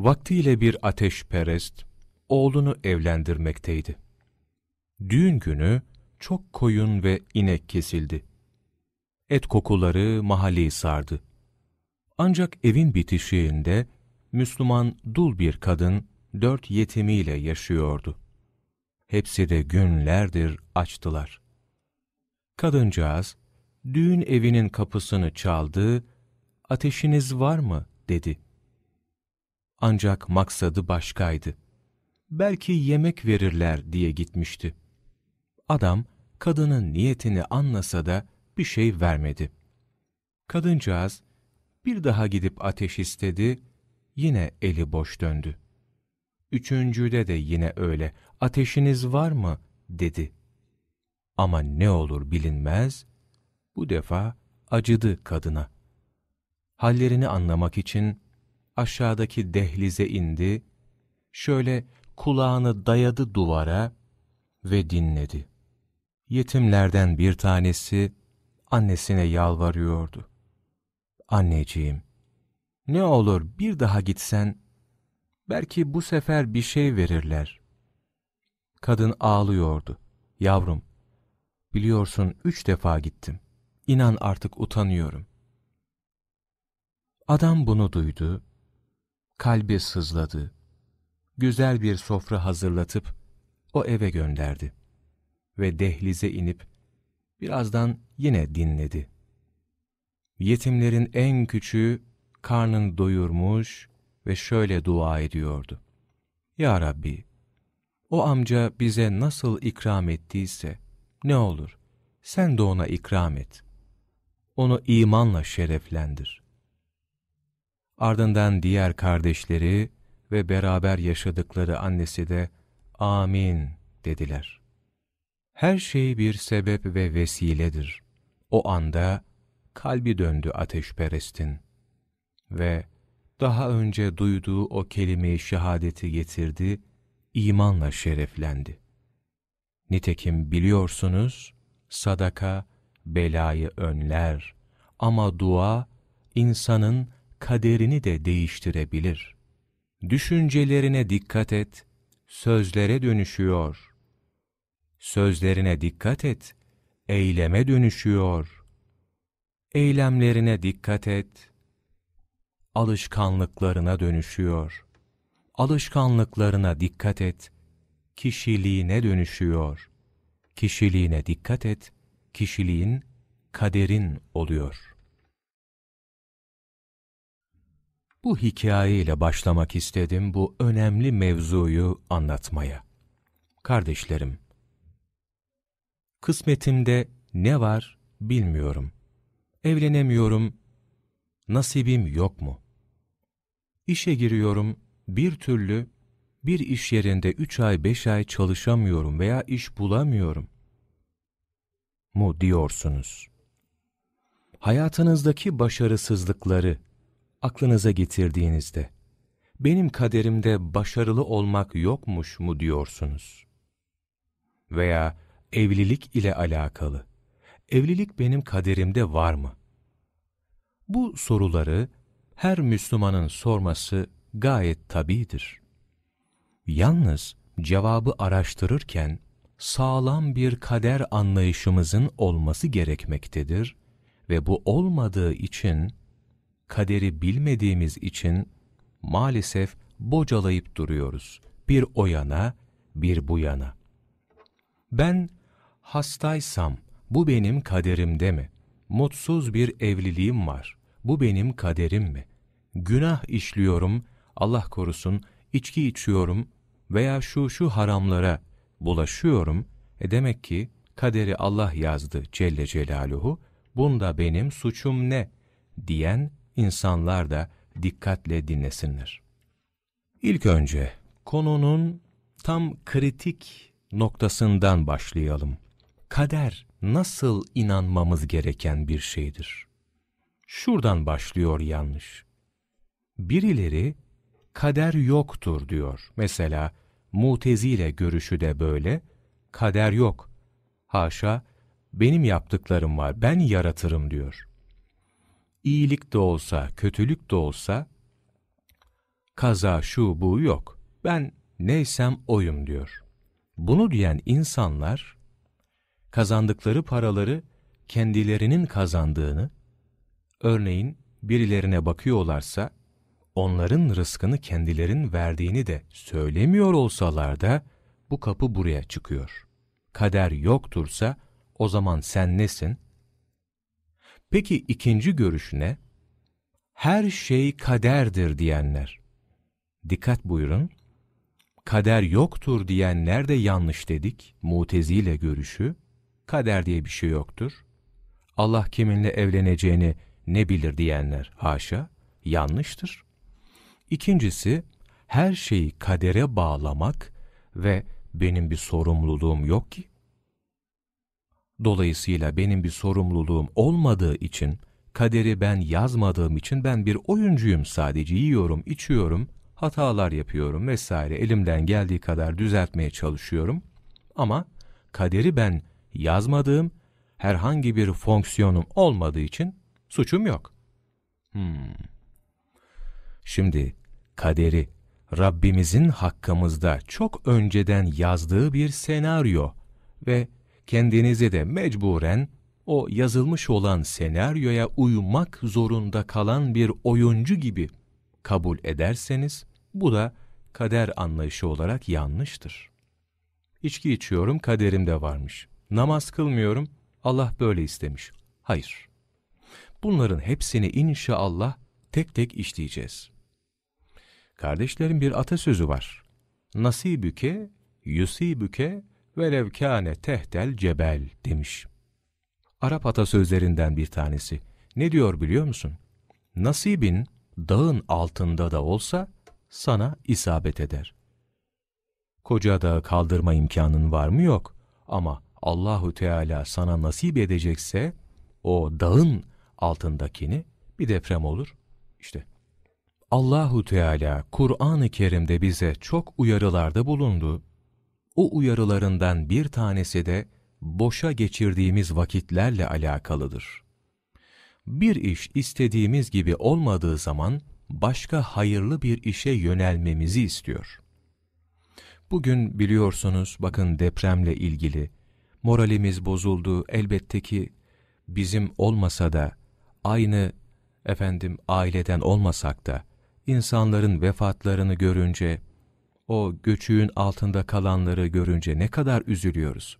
Vaktiyle bir ateşperest oğlunu evlendirmekteydi. Düğün günü çok koyun ve inek kesildi. Et kokuları mahalleyi sardı. Ancak evin bitişiğinde Müslüman dul bir kadın dört yetimiyle yaşıyordu. Hepsi de günlerdir açtılar. Kadıncağız, düğün evinin kapısını çaldı, ateşiniz var mı dedi. Ancak maksadı başkaydı. Belki yemek verirler diye gitmişti. Adam, kadının niyetini anlasa da bir şey vermedi. Kadıncağız, bir daha gidip ateş istedi, yine eli boş döndü. Üçüncüde de yine öyle, ateşiniz var mı? dedi. Ama ne olur bilinmez, bu defa acıdı kadına. Hallerini anlamak için aşağıdaki dehlize indi, şöyle kulağını dayadı duvara ve dinledi. Yetimlerden bir tanesi annesine yalvarıyordu. Anneciğim, ne olur bir daha gitsen, belki bu sefer bir şey verirler. Kadın ağlıyordu. Yavrum, biliyorsun üç defa gittim. İnan artık utanıyorum. Adam bunu duydu, kalbi sızladı. Güzel bir sofra hazırlatıp o eve gönderdi ve dehlize inip birazdan yine dinledi. Yetimlerin en küçüğü karnını doyurmuş ve şöyle dua ediyordu. Ya Rabbi, o amca bize nasıl ikram ettiyse, ne olur, sen de ona ikram et. Onu imanla şereflendir. Ardından diğer kardeşleri ve beraber yaşadıkları annesi de amin dediler. Her şey bir sebep ve vesiledir. O anda kalbi döndü ateşperestin ve daha önce duyduğu o kelime-i şehadeti getirdi, imanla şereflendi. Nitekim biliyorsunuz, sadaka belayı önler ama dua insanın kaderini de değiştirebilir. Düşüncelerine dikkat et, sözlere dönüşüyor. Sözlerine dikkat et, eyleme dönüşüyor. Eylemlerine dikkat et, alışkanlıklarına dönüşüyor. Alışkanlıklarına dikkat et, kişiliğine dönüşüyor. Kişiliğine dikkat et, kişiliğin kaderin oluyor. Bu hikayeyle başlamak istedim bu önemli mevzuyu anlatmaya. Kardeşlerim, kısmetimde ne var bilmiyorum. Evlenemiyorum, nasibim yok mu? İşe giriyorum, bir türlü bir iş yerinde üç ay beş ay çalışamıyorum veya iş bulamıyorum mu diyorsunuz? Hayatınızdaki başarısızlıkları aklınıza getirdiğinizde, benim kaderimde başarılı olmak yokmuş mu diyorsunuz? Veya evlilik ile alakalı, evlilik benim kaderimde var mı? Bu soruları her Müslümanın sorması gayet tabidir. Yalnız cevabı araştırırken sağlam bir kader anlayışımızın olması gerekmektedir ve bu olmadığı için, kaderi bilmediğimiz için maalesef bocalayıp duruyoruz. Bir o yana, bir bu yana. Ben hastaysam bu benim kaderimde mi? Mutsuz bir evliliğim var. Bu benim kaderim mi? Günah işliyorum, Allah korusun, içki içiyorum veya şu şu haramlara bulaşıyorum. E demek ki kaderi Allah yazdı Celle Celaluhu. Bunda benim suçum ne? diyen insanlar da dikkatle dinlesinler. İlk önce konunun tam kritik noktasından başlayalım. Kader nasıl inanmamız gereken bir şeydir? Şuradan başlıyor yanlış. Birileri kader yoktur diyor. Mesela Mutezile görüşü de böyle, kader yok. Haşa, benim yaptıklarım var, ben yaratırım diyor. İyilik de olsa, kötülük de olsa, kaza şu bu yok. Ben neysem oyum diyor. Bunu diyen insanlar kazandıkları paraları kendilerinin kazandığını, örneğin birilerine bakıyorlarsa onların rızkını kendilerin verdiğini de söylemiyor olsalar da bu kapı buraya çıkıyor. Kader yoktursa o zaman sen nesin? Peki ikinci görüş ne? Her şey kaderdir diyenler. Dikkat buyurun. Kader yoktur diyenler de yanlış dedik. Mutezile görüşü. Kader diye bir şey yoktur. Allah kiminle evleneceğini ne bilir diyenler haşa yanlıştır. İkincisi her şeyi kadere bağlamak ve benim bir sorumluluğum yok ki. Dolayısıyla benim bir sorumluluğum olmadığı için, kaderi ben yazmadığım için ben bir oyuncuyum sadece, yiyorum, içiyorum, hatalar yapıyorum vesaire, elimden geldiği kadar düzeltmeye çalışıyorum. Ama kaderi ben yazmadığım, herhangi bir fonksiyonum olmadığı için suçum yok. Hmm. Şimdi kaderi Rabbimizin hakkımızda çok önceden yazdığı bir senaryo ve kendinizi de mecburen o yazılmış olan senaryoya uymak zorunda kalan bir oyuncu gibi kabul ederseniz bu da kader anlayışı olarak yanlıştır. İçki içiyorum kaderimde varmış. Namaz kılmıyorum Allah böyle istemiş. Hayır. Bunların hepsini inşallah tek tek işleyeceğiz. Kardeşlerim bir atasözü var. Nasibüke, yusibüke velev kâne tehtel cebel demiş. Arap atasözlerinden bir tanesi. Ne diyor biliyor musun? Nasibin dağın altında da olsa sana isabet eder. Koca dağı kaldırma imkanın var mı yok ama Allahu Teala sana nasip edecekse o dağın altındakini bir deprem olur. İşte Allahu Teala Kur'an-ı Kerim'de bize çok uyarılarda bulundu. O uyarılarından bir tanesi de boşa geçirdiğimiz vakitlerle alakalıdır. Bir iş istediğimiz gibi olmadığı zaman başka hayırlı bir işe yönelmemizi istiyor. Bugün biliyorsunuz bakın depremle ilgili moralimiz bozuldu elbette ki bizim olmasa da aynı efendim aileden olmasak da insanların vefatlarını görünce, o göçüğün altında kalanları görünce ne kadar üzülüyoruz.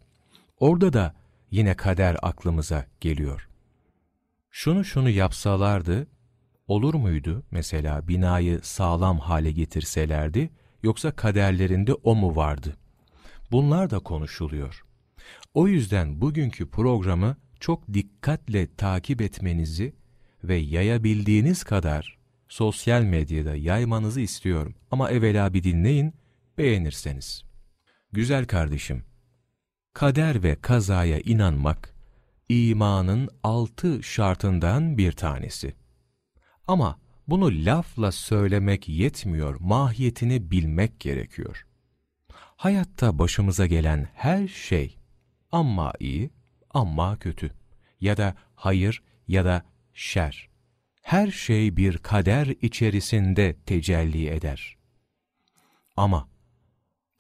Orada da yine kader aklımıza geliyor. Şunu şunu yapsalardı, olur muydu mesela binayı sağlam hale getirselerdi, yoksa kaderlerinde o mu vardı? Bunlar da konuşuluyor. O yüzden bugünkü programı çok dikkatle takip etmenizi ve yayabildiğiniz kadar sosyal medyada yaymanızı istiyorum. Ama evvela bir dinleyin, beğenirseniz. Güzel kardeşim, kader ve kazaya inanmak, imanın altı şartından bir tanesi. Ama bunu lafla söylemek yetmiyor, mahiyetini bilmek gerekiyor. Hayatta başımıza gelen her şey, amma iyi, amma kötü ya da hayır ya da şer her şey bir kader içerisinde tecelli eder. Ama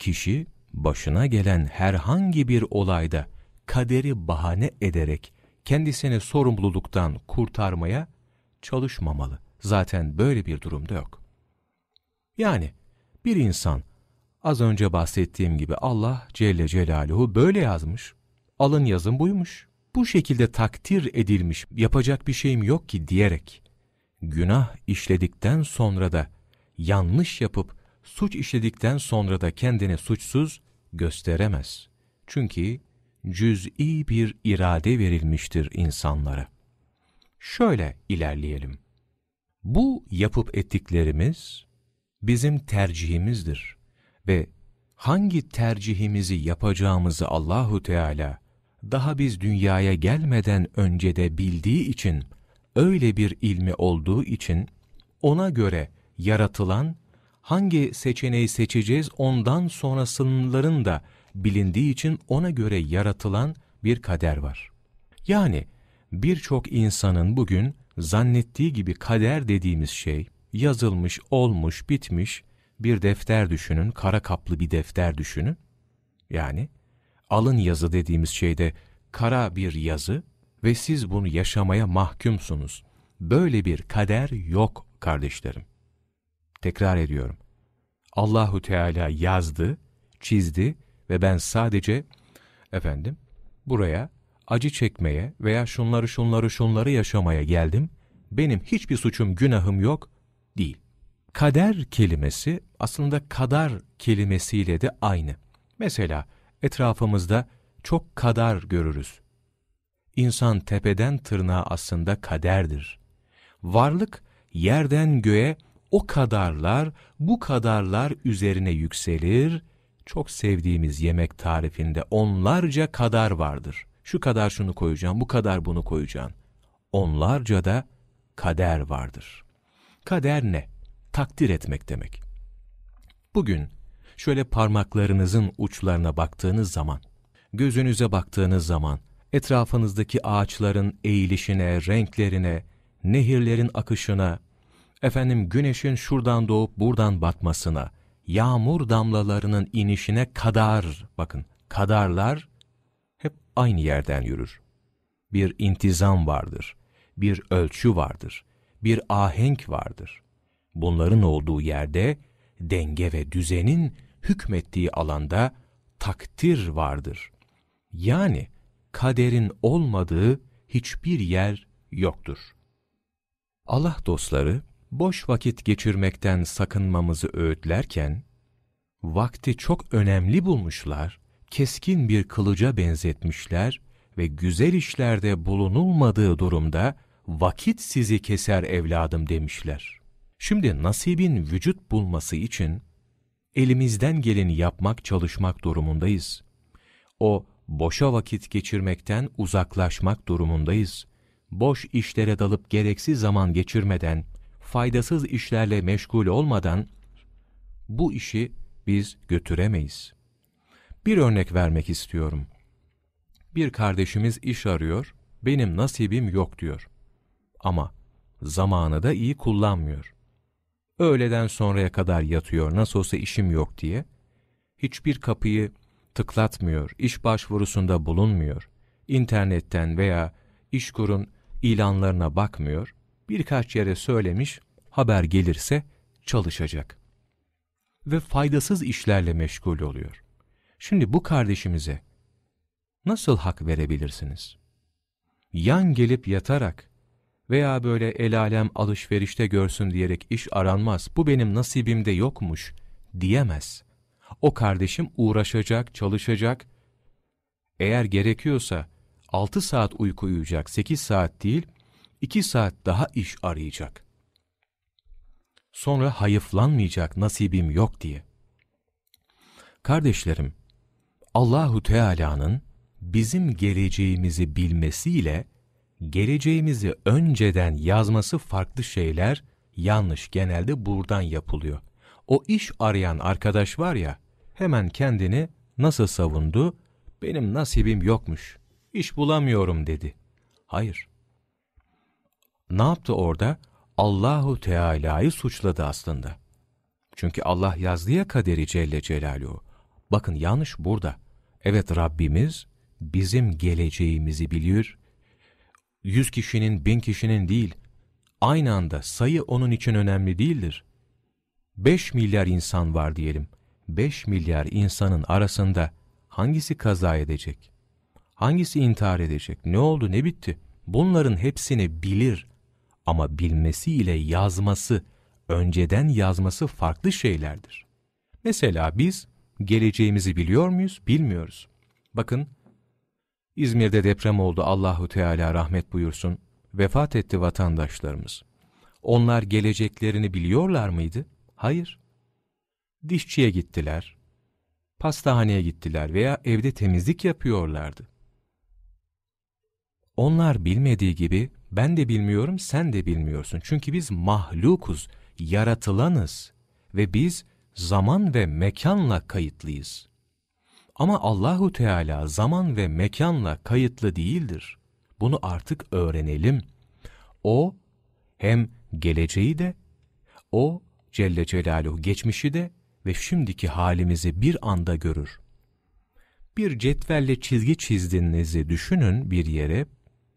kişi başına gelen herhangi bir olayda kaderi bahane ederek kendisini sorumluluktan kurtarmaya çalışmamalı. Zaten böyle bir durumda yok. Yani bir insan az önce bahsettiğim gibi Allah Celle Celaluhu böyle yazmış, alın yazın buymuş, bu şekilde takdir edilmiş, yapacak bir şeyim yok ki diyerek günah işledikten sonra da yanlış yapıp suç işledikten sonra da kendini suçsuz gösteremez. Çünkü cüz'i bir irade verilmiştir insanlara. Şöyle ilerleyelim. Bu yapıp ettiklerimiz bizim tercihimizdir ve hangi tercihimizi yapacağımızı Allahu Teala daha biz dünyaya gelmeden önce de bildiği için öyle bir ilmi olduğu için ona göre yaratılan hangi seçeneği seçeceğiz ondan sonrasınların da bilindiği için ona göre yaratılan bir kader var. Yani birçok insanın bugün zannettiği gibi kader dediğimiz şey yazılmış, olmuş, bitmiş bir defter düşünün, kara kaplı bir defter düşünün. Yani alın yazı dediğimiz şeyde kara bir yazı ve siz bunu yaşamaya mahkumsunuz. Böyle bir kader yok kardeşlerim. Tekrar ediyorum. Allahu Teala yazdı, çizdi ve ben sadece efendim buraya acı çekmeye veya şunları şunları şunları yaşamaya geldim. Benim hiçbir suçum, günahım yok değil. Kader kelimesi aslında kadar kelimesiyle de aynı. Mesela etrafımızda çok kadar görürüz. İnsan tepeden tırnağa aslında kaderdir. Varlık yerden göğe o kadarlar, bu kadarlar üzerine yükselir. Çok sevdiğimiz yemek tarifinde onlarca kadar vardır. Şu kadar şunu koyacağım, bu kadar bunu koyacağım. Onlarca da kader vardır. Kader ne? Takdir etmek demek. Bugün şöyle parmaklarınızın uçlarına baktığınız zaman, gözünüze baktığınız zaman, etrafınızdaki ağaçların eğilişine, renklerine, nehirlerin akışına, efendim güneşin şuradan doğup buradan batmasına, yağmur damlalarının inişine kadar, bakın kadarlar hep aynı yerden yürür. Bir intizam vardır, bir ölçü vardır, bir ahenk vardır. Bunların olduğu yerde denge ve düzenin hükmettiği alanda takdir vardır. Yani kaderin olmadığı hiçbir yer yoktur. Allah dostları boş vakit geçirmekten sakınmamızı öğütlerken, vakti çok önemli bulmuşlar, keskin bir kılıca benzetmişler ve güzel işlerde bulunulmadığı durumda vakit sizi keser evladım demişler. Şimdi nasibin vücut bulması için elimizden geleni yapmak, çalışmak durumundayız. O boşa vakit geçirmekten uzaklaşmak durumundayız. Boş işlere dalıp gereksiz zaman geçirmeden, faydasız işlerle meşgul olmadan bu işi biz götüremeyiz. Bir örnek vermek istiyorum. Bir kardeşimiz iş arıyor, benim nasibim yok diyor. Ama zamanı da iyi kullanmıyor. Öğleden sonraya kadar yatıyor, nasıl olsa işim yok diye. Hiçbir kapıyı tıklatmıyor, iş başvurusunda bulunmuyor. İnternetten veya işkurun ilanlarına bakmıyor. Birkaç yere söylemiş, haber gelirse çalışacak. Ve faydasız işlerle meşgul oluyor. Şimdi bu kardeşimize nasıl hak verebilirsiniz? Yan gelip yatarak veya böyle el alem alışverişte görsün diyerek iş aranmaz, bu benim nasibimde yokmuş diyemez. O kardeşim uğraşacak, çalışacak. Eğer gerekiyorsa 6 saat uyku uyuyacak, 8 saat değil, 2 saat daha iş arayacak. Sonra hayıflanmayacak nasibim yok diye. Kardeşlerim, Allahu Teala'nın bizim geleceğimizi bilmesiyle geleceğimizi önceden yazması farklı şeyler yanlış genelde buradan yapılıyor. O iş arayan arkadaş var ya hemen kendini nasıl savundu? Benim nasibim yokmuş. İş bulamıyorum dedi. Hayır. Ne yaptı orada? Allahu Teala'yı suçladı aslında. Çünkü Allah yazdı ya kaderi Celle Celaluhu. Bakın yanlış burada. Evet Rabbimiz bizim geleceğimizi biliyor. Yüz kişinin, bin kişinin değil, aynı anda sayı onun için önemli değildir. Beş milyar insan var diyelim. Beş milyar insanın arasında hangisi kaza edecek? Hangisi intihar edecek? Ne oldu, ne bitti? Bunların hepsini bilir. Ama bilmesi ile yazması, önceden yazması farklı şeylerdir. Mesela biz geleceğimizi biliyor muyuz? Bilmiyoruz. Bakın İzmir'de deprem oldu Allahu Teala rahmet buyursun. Vefat etti vatandaşlarımız. Onlar geleceklerini biliyorlar mıydı? Hayır. Dişçiye gittiler, pastahaneye gittiler veya evde temizlik yapıyorlardı. Onlar bilmediği gibi ben de bilmiyorum, sen de bilmiyorsun. Çünkü biz mahlukuz, yaratılanız ve biz zaman ve mekanla kayıtlıyız. Ama Allahu Teala zaman ve mekanla kayıtlı değildir. Bunu artık öğrenelim. O hem geleceği de O Celle Celaluhu geçmişi de ve şimdiki halimizi bir anda görür. Bir cetvelle çizgi çizdiğinizi düşünün bir yere,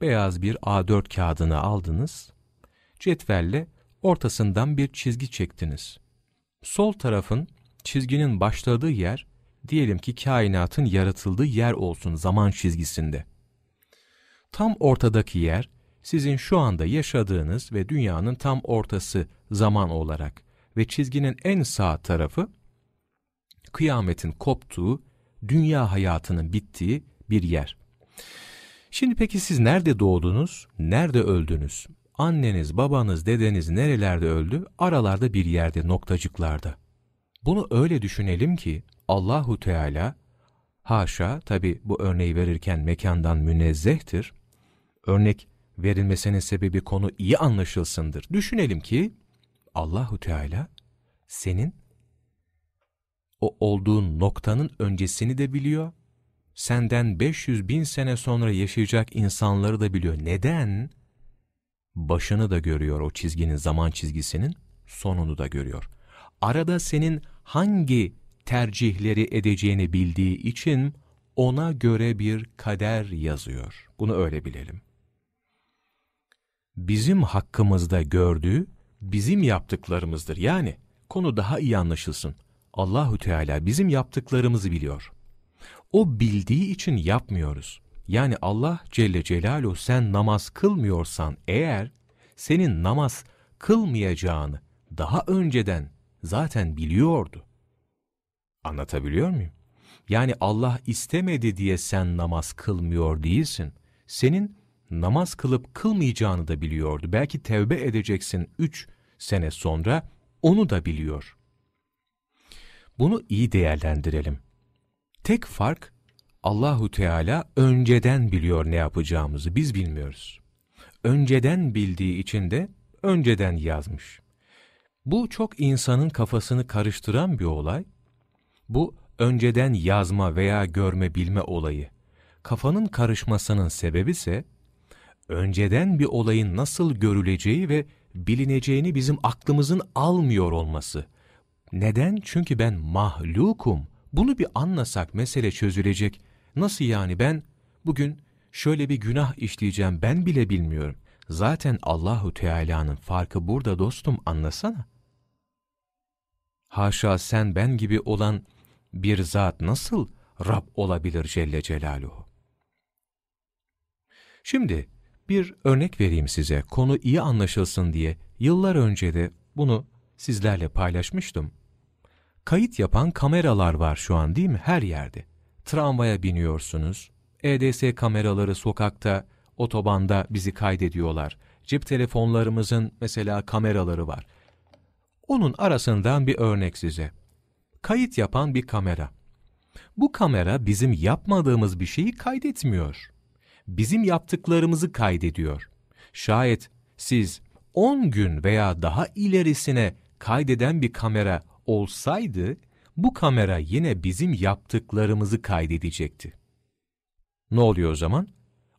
beyaz bir A4 kağıdını aldınız, cetvelle ortasından bir çizgi çektiniz. Sol tarafın çizginin başladığı yer, diyelim ki kainatın yaratıldığı yer olsun zaman çizgisinde. Tam ortadaki yer, sizin şu anda yaşadığınız ve dünyanın tam ortası zaman olarak ve çizginin en sağ tarafı, kıyametin koptuğu, dünya hayatının bittiği bir yer. Şimdi peki siz nerede doğdunuz, nerede öldünüz? Anneniz, babanız, dedeniz nerelerde öldü? Aralarda bir yerde, noktacıklarda. Bunu öyle düşünelim ki Allahu Teala haşa tabi bu örneği verirken mekandan münezzehtir. Örnek verilmesinin sebebi konu iyi anlaşılsındır. Düşünelim ki Allahu Teala senin o olduğun noktanın öncesini de biliyor. Senden 500 bin sene sonra yaşayacak insanları da biliyor. Neden? Başını da görüyor o çizginin, zaman çizgisinin, sonunu da görüyor. Arada senin hangi tercihleri edeceğini bildiği için ona göre bir kader yazıyor. Bunu öyle bilelim. Bizim hakkımızda gördüğü bizim yaptıklarımızdır. Yani konu daha iyi anlaşılsın. Allahu Teala bizim yaptıklarımızı biliyor. O bildiği için yapmıyoruz. Yani Allah Celle Celaluhu sen namaz kılmıyorsan eğer senin namaz kılmayacağını daha önceden zaten biliyordu. Anlatabiliyor muyum? Yani Allah istemedi diye sen namaz kılmıyor değilsin. Senin namaz kılıp kılmayacağını da biliyordu. Belki tevbe edeceksin üç sene sonra, onu da biliyor. Bunu iyi değerlendirelim. Tek fark, Allahu Teala önceden biliyor ne yapacağımızı, biz bilmiyoruz. Önceden bildiği için de önceden yazmış. Bu çok insanın kafasını karıştıran bir olay. Bu önceden yazma veya görme bilme olayı. Kafanın karışmasının sebebi ise önceden bir olayın nasıl görüleceği ve bilineceğini bizim aklımızın almıyor olması. Neden? Çünkü ben mahlukum. Bunu bir anlasak mesele çözülecek. Nasıl yani ben bugün şöyle bir günah işleyeceğim ben bile bilmiyorum. Zaten Allahu Teala'nın farkı burada dostum anlasana. Haşa sen ben gibi olan bir zat nasıl Rab olabilir Celle Celaluhu? Şimdi bir örnek vereyim size, konu iyi anlaşılsın diye. Yıllar önce de bunu sizlerle paylaşmıştım. Kayıt yapan kameralar var şu an değil mi? Her yerde. Tramvaya biniyorsunuz. EDS kameraları sokakta, otobanda bizi kaydediyorlar. Cep telefonlarımızın mesela kameraları var. Onun arasından bir örnek size. Kayıt yapan bir kamera. Bu kamera bizim yapmadığımız bir şeyi kaydetmiyor bizim yaptıklarımızı kaydediyor. Şayet siz 10 gün veya daha ilerisine kaydeden bir kamera olsaydı, bu kamera yine bizim yaptıklarımızı kaydedecekti. Ne oluyor o zaman?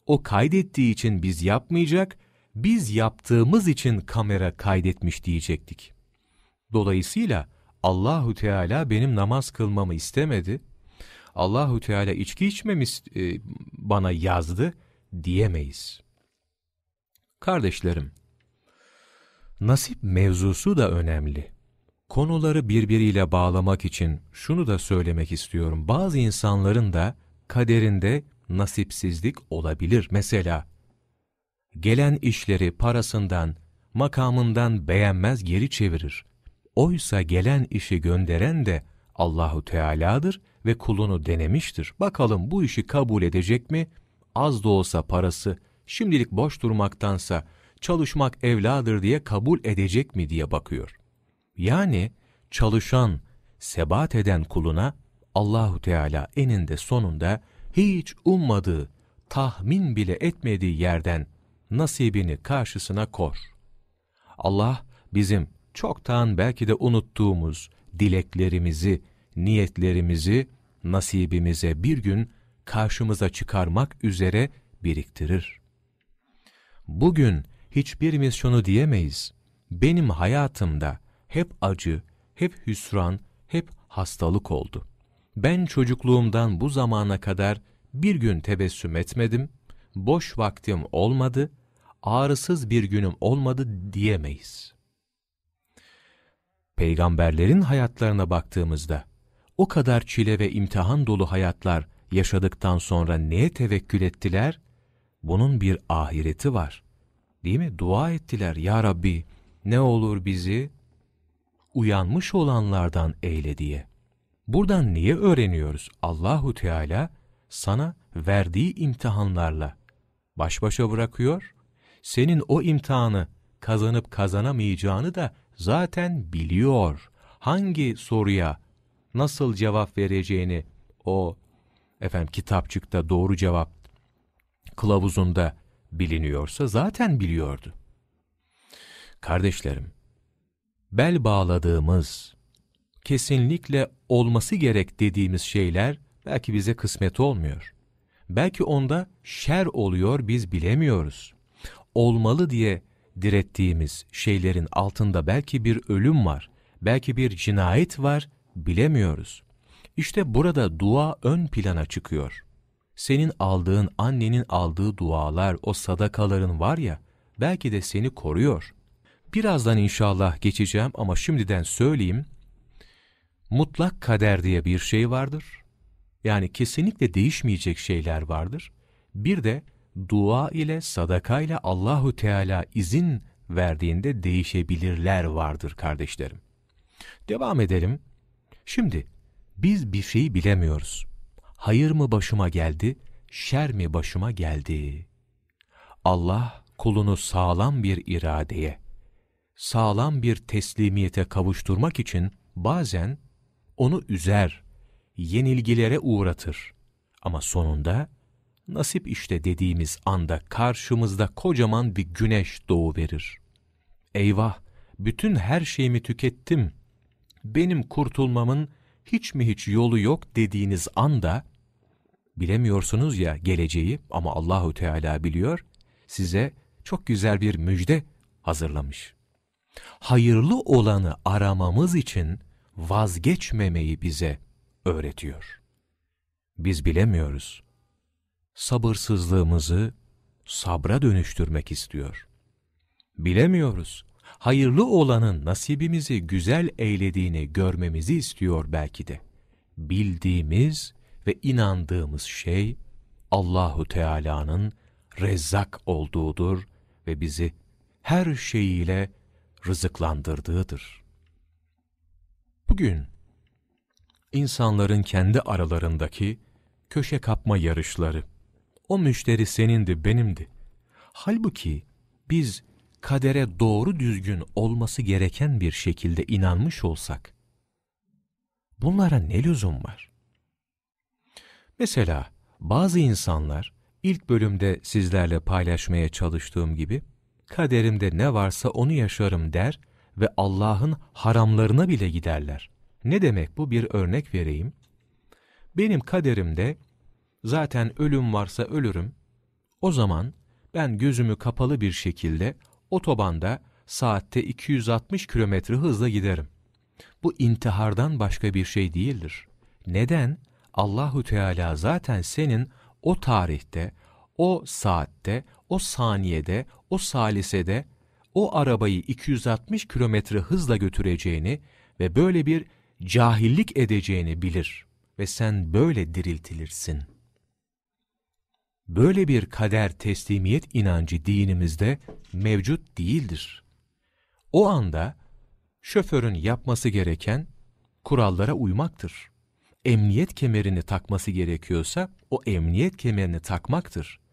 O kaydettiği için biz yapmayacak, biz yaptığımız için kamera kaydetmiş diyecektik. Dolayısıyla Allahu Teala benim namaz kılmamı istemedi, Allahu Teala içki içmemi e, bana yazdı diyemeyiz. Kardeşlerim, nasip mevzusu da önemli. Konuları birbiriyle bağlamak için şunu da söylemek istiyorum. Bazı insanların da kaderinde nasipsizlik olabilir. Mesela gelen işleri parasından, makamından beğenmez geri çevirir. Oysa gelen işi gönderen de Allahu Teala'dır ve kulunu denemiştir. Bakalım bu işi kabul edecek mi? Az da olsa parası şimdilik boş durmaktansa çalışmak evladır diye kabul edecek mi diye bakıyor. Yani çalışan, sebat eden kuluna Allahu Teala eninde sonunda hiç ummadığı, tahmin bile etmediği yerden nasibini karşısına kor. Allah bizim çoktan belki de unuttuğumuz dileklerimizi, niyetlerimizi nasibimize bir gün karşımıza çıkarmak üzere biriktirir. Bugün hiçbirimiz şunu diyemeyiz. Benim hayatımda hep acı, hep hüsran, hep hastalık oldu. Ben çocukluğumdan bu zamana kadar bir gün tebessüm etmedim, boş vaktim olmadı, ağrısız bir günüm olmadı diyemeyiz. Peygamberlerin hayatlarına baktığımızda, o kadar çile ve imtihan dolu hayatlar yaşadıktan sonra neye tevekkül ettiler? Bunun bir ahireti var. Değil mi? Dua ettiler. Ya Rabbi ne olur bizi uyanmış olanlardan eyle diye. Buradan niye öğreniyoruz? Allahu Teala sana verdiği imtihanlarla baş başa bırakıyor. Senin o imtihanı kazanıp kazanamayacağını da zaten biliyor. Hangi soruya nasıl cevap vereceğini o efendim kitapçıkta doğru cevap kılavuzunda biliniyorsa zaten biliyordu. Kardeşlerim, bel bağladığımız, kesinlikle olması gerek dediğimiz şeyler belki bize kısmet olmuyor. Belki onda şer oluyor biz bilemiyoruz. Olmalı diye direttiğimiz şeylerin altında belki bir ölüm var, belki bir cinayet var, bilemiyoruz. İşte burada dua ön plana çıkıyor. Senin aldığın, annenin aldığı dualar, o sadakaların var ya, belki de seni koruyor. Birazdan inşallah geçeceğim ama şimdiden söyleyeyim, mutlak kader diye bir şey vardır. Yani kesinlikle değişmeyecek şeyler vardır. Bir de dua ile sadaka ile Allahu Teala izin verdiğinde değişebilirler vardır kardeşlerim. Devam edelim. Şimdi biz bir şeyi bilemiyoruz. Hayır mı başıma geldi, şer mi başıma geldi? Allah kulunu sağlam bir iradeye, sağlam bir teslimiyete kavuşturmak için bazen onu üzer, yenilgilere uğratır. Ama sonunda nasip işte dediğimiz anda karşımızda kocaman bir güneş doğu verir. Eyvah, bütün her şeyimi tükettim. Benim kurtulmamın hiç mi hiç yolu yok dediğiniz anda bilemiyorsunuz ya geleceği ama Allahu Teala biliyor. Size çok güzel bir müjde hazırlamış. Hayırlı olanı aramamız için vazgeçmemeyi bize öğretiyor. Biz bilemiyoruz. Sabırsızlığımızı sabra dönüştürmek istiyor. Bilemiyoruz. Hayırlı olanın nasibimizi güzel eylediğini görmemizi istiyor belki de. Bildiğimiz ve inandığımız şey Allahu Teala'nın rezzak olduğudur ve bizi her şeyiyle rızıklandırdığıdır. Bugün insanların kendi aralarındaki köşe kapma yarışları, o müşteri senindi benimdi. Halbuki biz kadere doğru düzgün olması gereken bir şekilde inanmış olsak, bunlara ne lüzum var? Mesela bazı insanlar ilk bölümde sizlerle paylaşmaya çalıştığım gibi kaderimde ne varsa onu yaşarım der ve Allah'ın haramlarına bile giderler. Ne demek bu? Bir örnek vereyim. Benim kaderimde zaten ölüm varsa ölürüm. O zaman ben gözümü kapalı bir şekilde otobanda saatte 260 kilometre hızla giderim. Bu intihardan başka bir şey değildir. Neden? Allahu Teala zaten senin o tarihte, o saatte, o saniyede, o salisede o arabayı 260 kilometre hızla götüreceğini ve böyle bir cahillik edeceğini bilir ve sen böyle diriltilirsin. Böyle bir kader teslimiyet inancı dinimizde mevcut değildir. O anda şoförün yapması gereken kurallara uymaktır emniyet kemerini takması gerekiyorsa o emniyet kemerini takmaktır.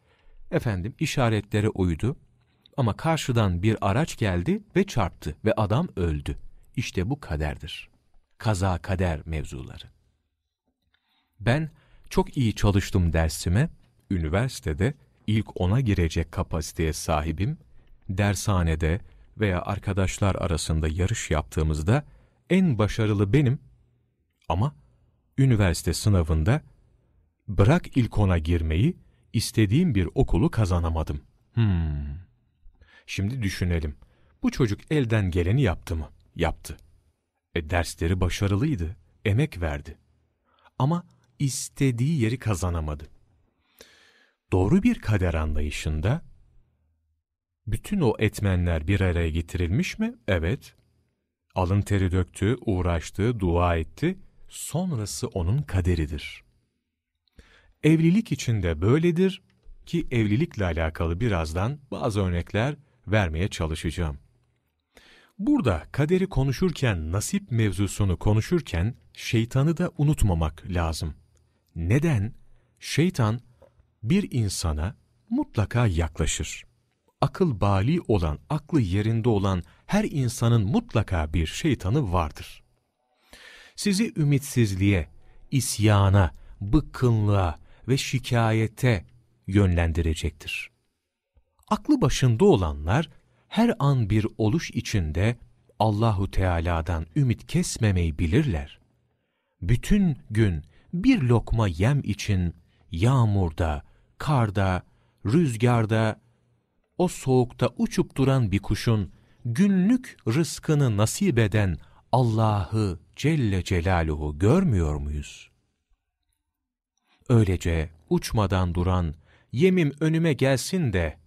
Efendim işaretlere uydu ama karşıdan bir araç geldi ve çarptı ve adam öldü. İşte bu kaderdir. Kaza kader mevzuları. Ben çok iyi çalıştım dersime, üniversitede ilk ona girecek kapasiteye sahibim, dershanede veya arkadaşlar arasında yarış yaptığımızda en başarılı benim ama üniversite sınavında bırak ilk ona girmeyi, istediğim bir okulu kazanamadım. Hmm. Şimdi düşünelim. Bu çocuk elden geleni yaptı mı? yaptı. E dersleri başarılıydı, emek verdi. Ama istediği yeri kazanamadı. Doğru bir kader anlayışında bütün o etmenler bir araya getirilmiş mi? Evet. Alın teri döktü, uğraştı, dua etti. Sonrası onun kaderidir. Evlilik içinde böyledir ki evlilikle alakalı birazdan bazı örnekler vermeye çalışacağım. Burada kaderi konuşurken, nasip mevzusunu konuşurken şeytanı da unutmamak lazım. Neden? Şeytan bir insana mutlaka yaklaşır. Akıl bali olan, aklı yerinde olan her insanın mutlaka bir şeytanı vardır. Sizi ümitsizliğe, isyana, bıkkınlığa ve şikayete yönlendirecektir. Aklı başında olanlar her an bir oluş içinde Allahu Teala'dan ümit kesmemeyi bilirler. Bütün gün bir lokma yem için yağmurda, karda, rüzgarda, o soğukta uçup duran bir kuşun günlük rızkını nasip eden Allah'ı Celle Celaluhu görmüyor muyuz? Öylece uçmadan duran, yemim önüme gelsin de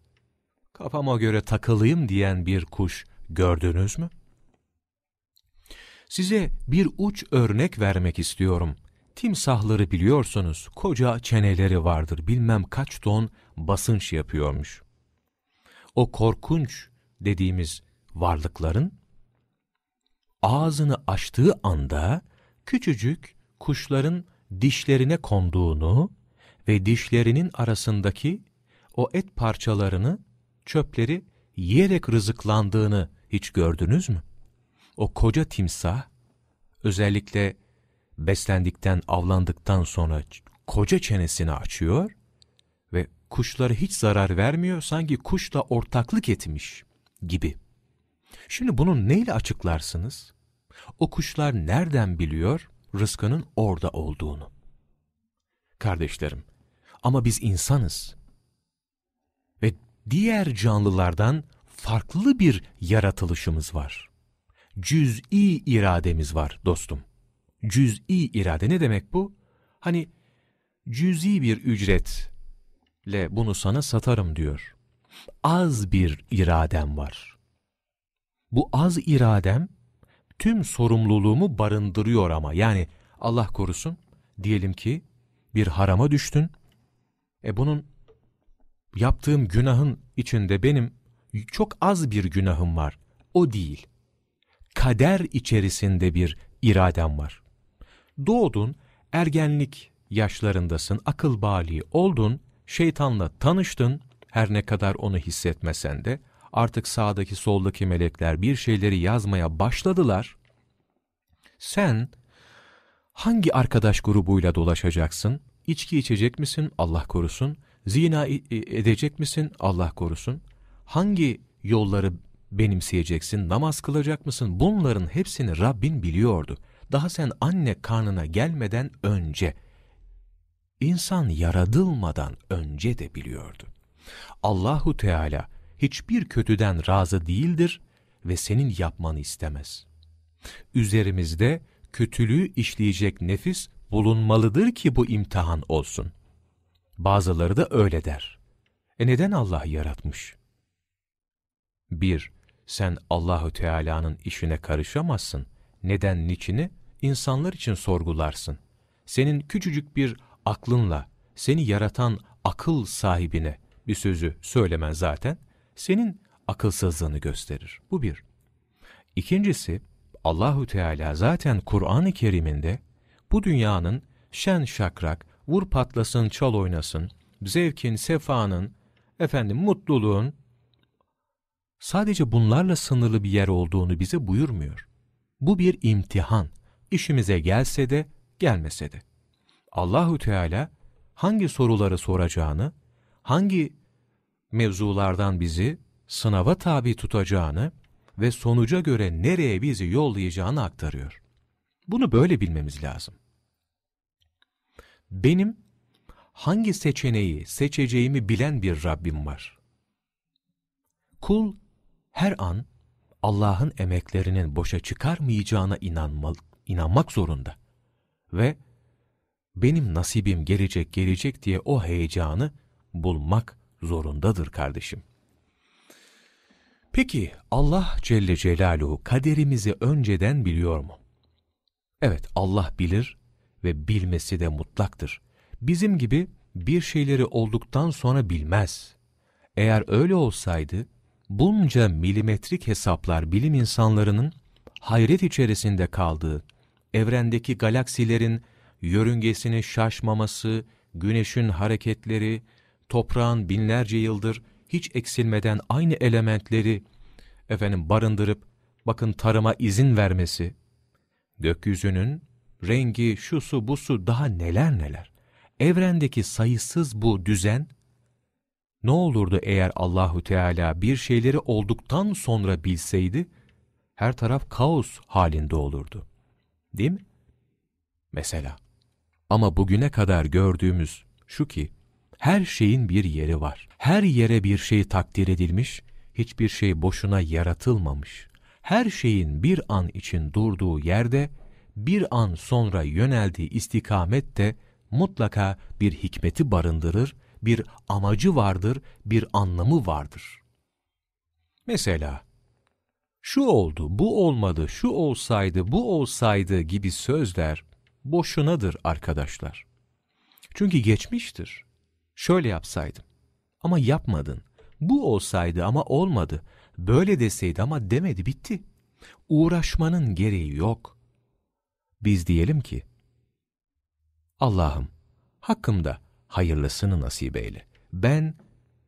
kafama göre takılayım diyen bir kuş gördünüz mü? Size bir uç örnek vermek istiyorum. Timsahları biliyorsunuz, koca çeneleri vardır, bilmem kaç ton basınç yapıyormuş. O korkunç dediğimiz varlıkların ağzını açtığı anda küçücük kuşların dişlerine konduğunu ve dişlerinin arasındaki o et parçalarını, çöpleri yiyerek rızıklandığını hiç gördünüz mü? O koca timsah, özellikle beslendikten, avlandıktan sonra koca çenesini açıyor ve kuşlara hiç zarar vermiyor, sanki kuşla ortaklık etmiş gibi. Şimdi bunu neyle açıklarsınız? O kuşlar nereden biliyor rızkının orada olduğunu? Kardeşlerim, ama biz insanız. Ve diğer canlılardan farklı bir yaratılışımız var. Cüz'i irademiz var dostum. Cüz'i irade ne demek bu? Hani cüz'i bir ücretle bunu sana satarım diyor. Az bir iradem var. Bu az iradem tüm sorumluluğumu barındırıyor ama yani Allah korusun diyelim ki bir harama düştün. E bunun yaptığım günahın içinde benim çok az bir günahım var. O değil. Kader içerisinde bir iradem var. Doğdun, ergenlik yaşlarındasın, akıl bali oldun, şeytanla tanıştın, her ne kadar onu hissetmesen de, artık sağdaki soldaki melekler bir şeyleri yazmaya başladılar. Sen hangi arkadaş grubuyla dolaşacaksın? İçki içecek misin? Allah korusun. Zina edecek misin? Allah korusun. Hangi yolları benimseyeceksin? Namaz kılacak mısın? Bunların hepsini Rabbin biliyordu. Daha sen anne karnına gelmeden önce, insan yaratılmadan önce de biliyordu. Allahu Teala hiçbir kötüden razı değildir ve senin yapmanı istemez. Üzerimizde kötülüğü işleyecek nefis bulunmalıdır ki bu imtihan olsun. Bazıları da öyle der. E neden Allah yaratmış? Bir, sen Allahu Teala'nın işine karışamazsın. Neden niçini? İnsanlar için sorgularsın. Senin küçücük bir aklınla, seni yaratan akıl sahibine bir sözü söylemen zaten, senin akılsızlığını gösterir. Bu bir. İkincisi, Allahu Teala zaten Kur'an-ı Kerim'inde bu dünyanın şen şakrak, vur patlasın, çal oynasın, zevkin, sefanın, efendim mutluluğun sadece bunlarla sınırlı bir yer olduğunu bize buyurmuyor. Bu bir imtihan. İşimize gelse de, gelmese de. Allahu Teala hangi soruları soracağını, hangi mevzulardan bizi sınava tabi tutacağını ve sonuca göre nereye bizi yollayacağını aktarıyor. Bunu böyle bilmemiz lazım. Benim hangi seçeneği seçeceğimi bilen bir Rabbim var. Kul her an Allah'ın emeklerinin boşa çıkarmayacağına inanmal, inanmak zorunda. Ve benim nasibim gelecek gelecek diye o heyecanı bulmak zorundadır kardeşim. Peki Allah Celle Celaluhu kaderimizi önceden biliyor mu? Evet Allah bilir ve bilmesi de mutlaktır. Bizim gibi bir şeyleri olduktan sonra bilmez. Eğer öyle olsaydı bunca milimetrik hesaplar bilim insanlarının hayret içerisinde kaldığı, evrendeki galaksilerin yörüngesini şaşmaması, güneşin hareketleri, toprağın binlerce yıldır hiç eksilmeden aynı elementleri efendim barındırıp bakın tarıma izin vermesi, gökyüzünün rengi, şu su, bu su daha neler neler. Evrendeki sayısız bu düzen ne olurdu eğer Allahu Teala bir şeyleri olduktan sonra bilseydi? Her taraf kaos halinde olurdu. Değil mi? Mesela. Ama bugüne kadar gördüğümüz şu ki, her şeyin bir yeri var. Her yere bir şey takdir edilmiş, hiçbir şey boşuna yaratılmamış. Her şeyin bir an için durduğu yerde, bir an sonra yöneldiği istikamet de mutlaka bir hikmeti barındırır, bir amacı vardır, bir anlamı vardır. Mesela, şu oldu, bu olmadı, şu olsaydı, bu olsaydı gibi sözler boşunadır arkadaşlar. Çünkü geçmiştir. Şöyle yapsaydım ama yapmadın. Bu olsaydı ama olmadı. Böyle deseydi ama demedi bitti. Uğraşmanın gereği yok. Biz diyelim ki, Allah'ım hakkımda hayırlısını nasip eyle. Ben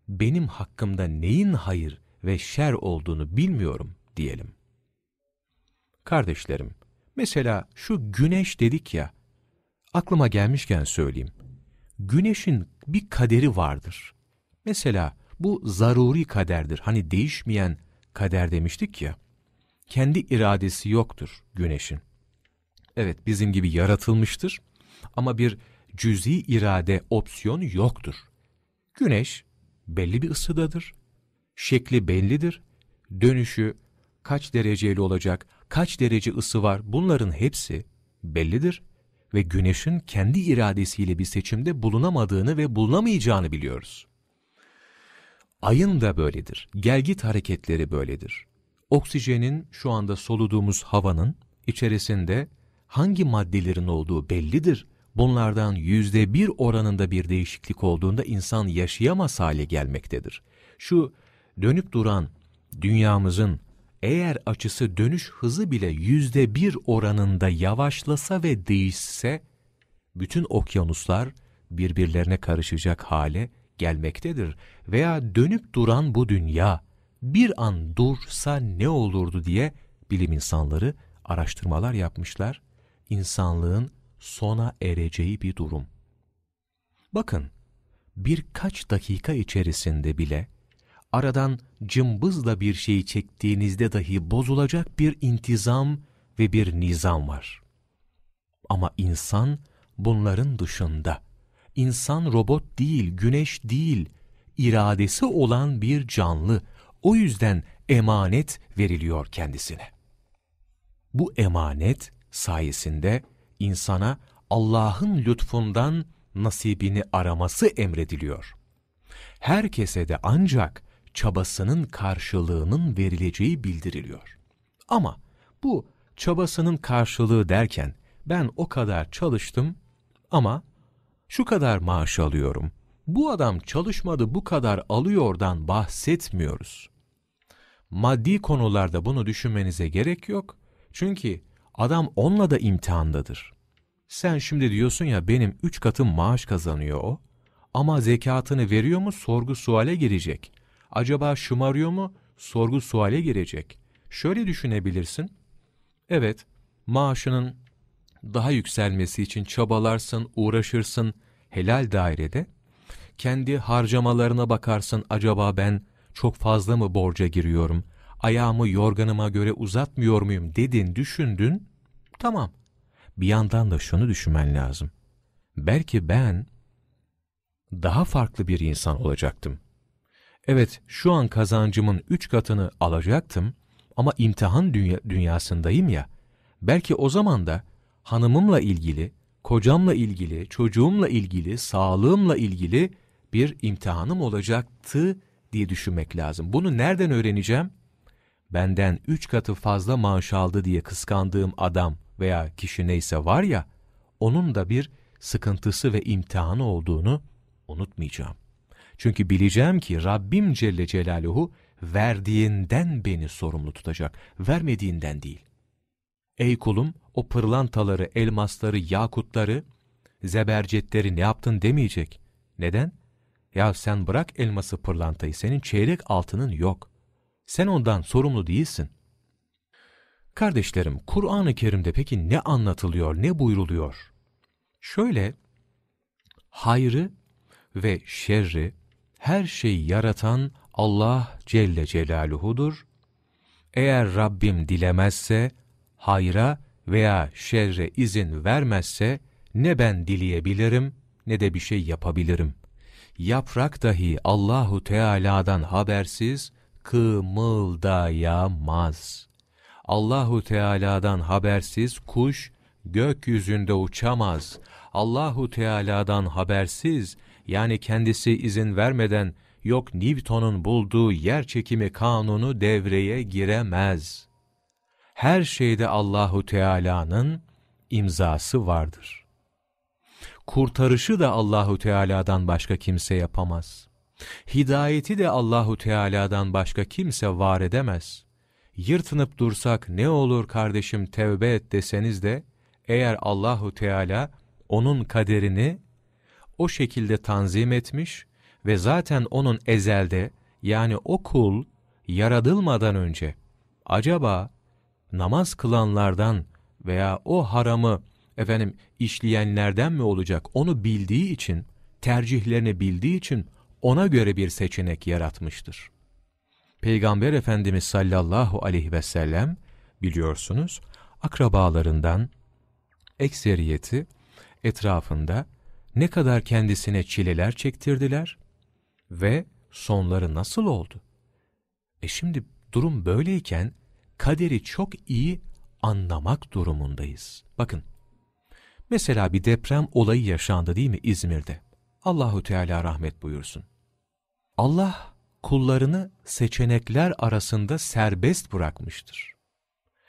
benim hakkımda neyin hayır ve şer olduğunu bilmiyorum diyelim. Kardeşlerim, mesela şu güneş dedik ya, aklıma gelmişken söyleyeyim. Güneşin bir kaderi vardır. Mesela bu zaruri kaderdir. Hani değişmeyen kader demiştik ya. Kendi iradesi yoktur güneşin. Evet bizim gibi yaratılmıştır ama bir cüzi irade opsiyon yoktur. Güneş belli bir ısıdadır. Şekli bellidir. Dönüşü kaç dereceli olacak, kaç derece ısı var bunların hepsi bellidir ve güneşin kendi iradesiyle bir seçimde bulunamadığını ve bulunamayacağını biliyoruz. Ayın da böyledir. Gelgit hareketleri böyledir. Oksijenin şu anda soluduğumuz havanın içerisinde hangi maddelerin olduğu bellidir. Bunlardan yüzde bir oranında bir değişiklik olduğunda insan yaşayamaz hale gelmektedir. Şu dönüp duran dünyamızın eğer açısı dönüş hızı bile yüzde bir oranında yavaşlasa ve değişse, bütün okyanuslar birbirlerine karışacak hale gelmektedir. Veya dönüp duran bu dünya bir an dursa ne olurdu diye bilim insanları araştırmalar yapmışlar. İnsanlığın sona ereceği bir durum. Bakın, birkaç dakika içerisinde bile aradan cımbızla bir şeyi çektiğinizde dahi bozulacak bir intizam ve bir nizam var. Ama insan bunların dışında. İnsan robot değil, güneş değil, iradesi olan bir canlı. O yüzden emanet veriliyor kendisine. Bu emanet sayesinde insana Allah'ın lütfundan nasibini araması emrediliyor. Herkese de ancak çabasının karşılığının verileceği bildiriliyor. Ama bu çabasının karşılığı derken ben o kadar çalıştım ama şu kadar maaş alıyorum. Bu adam çalışmadı bu kadar alıyordan bahsetmiyoruz. Maddi konularda bunu düşünmenize gerek yok. Çünkü adam onunla da imtihandadır. Sen şimdi diyorsun ya benim üç katım maaş kazanıyor o. Ama zekatını veriyor mu sorgu suale girecek. Acaba şımarıyor mu? Sorgu suale girecek. Şöyle düşünebilirsin. Evet, maaşının daha yükselmesi için çabalarsın, uğraşırsın helal dairede. Kendi harcamalarına bakarsın acaba ben çok fazla mı borca giriyorum? Ayağımı yorganıma göre uzatmıyor muyum dedin, düşündün. Tamam. Bir yandan da şunu düşünmen lazım. Belki ben daha farklı bir insan olacaktım. Evet, şu an kazancımın üç katını alacaktım Ama imtihan dünya, dünyasındayım ya, belki o zaman da hanımımla ilgili, kocamla ilgili, çocuğumla ilgili, sağlığımla ilgili bir imtihanım olacaktı diye düşünmek lazım. Bunu nereden öğreneceğim? Benden üç katı fazla maaş aldı diye kıskandığım adam veya kişi neyse var ya, onun da bir sıkıntısı ve imtihanı olduğunu unutmayacağım. Çünkü bileceğim ki Rabbim Celle Celaluhu verdiğinden beni sorumlu tutacak, vermediğinden değil. Ey kulum, o pırlantaları, elmasları, yakutları, zebercetleri ne yaptın demeyecek. Neden? Ya sen bırak elması pırlantayı, senin çeyrek altının yok. Sen ondan sorumlu değilsin. Kardeşlerim, Kur'an-ı Kerim'de peki ne anlatılıyor, ne buyruluyor? Şöyle, hayrı ve şerri, her şeyi yaratan Allah Celle Celaluhu'dur. Eğer Rabbim dilemezse, hayra veya şerre izin vermezse, ne ben dileyebilirim ne de bir şey yapabilirim. Yaprak dahi Allahu Teala'dan habersiz kımıldayamaz. Allahu Teala'dan habersiz kuş gökyüzünde uçamaz. Allahu Teala'dan habersiz yani kendisi izin vermeden yok Newton'un bulduğu yer çekimi kanunu devreye giremez. Her şeyde Allahu Teala'nın imzası vardır. Kurtarışı da Allahu Teala'dan başka kimse yapamaz. Hidayeti de Allahu Teala'dan başka kimse var edemez. Yırtınıp dursak ne olur kardeşim tevbe et deseniz de eğer Allahu Teala onun kaderini o şekilde tanzim etmiş ve zaten onun ezelde yani o kul yaratılmadan önce acaba namaz kılanlardan veya o haramı efendim işleyenlerden mi olacak onu bildiği için tercihlerini bildiği için ona göre bir seçenek yaratmıştır. Peygamber Efendimiz sallallahu aleyhi ve sellem biliyorsunuz akrabalarından ekseriyeti etrafında ne kadar kendisine çileler çektirdiler ve sonları nasıl oldu? E şimdi durum böyleyken kaderi çok iyi anlamak durumundayız. Bakın, mesela bir deprem olayı yaşandı değil mi İzmir'de? Allahu Teala rahmet buyursun. Allah kullarını seçenekler arasında serbest bırakmıştır.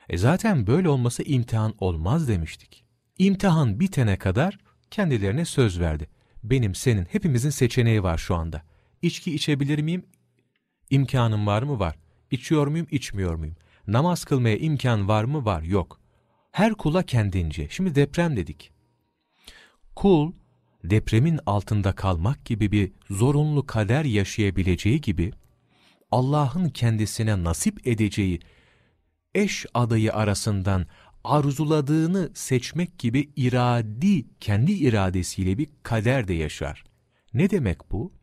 E zaten böyle olması imtihan olmaz demiştik. İmtihan bitene kadar kendilerine söz verdi. Benim, senin, hepimizin seçeneği var şu anda. İçki içebilir miyim? İmkanım var mı? Var. İçiyor muyum? İçmiyor muyum? Namaz kılmaya imkan var mı? Var. Yok. Her kula kendince. Şimdi deprem dedik. Kul, depremin altında kalmak gibi bir zorunlu kader yaşayabileceği gibi, Allah'ın kendisine nasip edeceği eş adayı arasından arzuladığını seçmek gibi iradi, kendi iradesiyle bir kader de yaşar. Ne demek bu?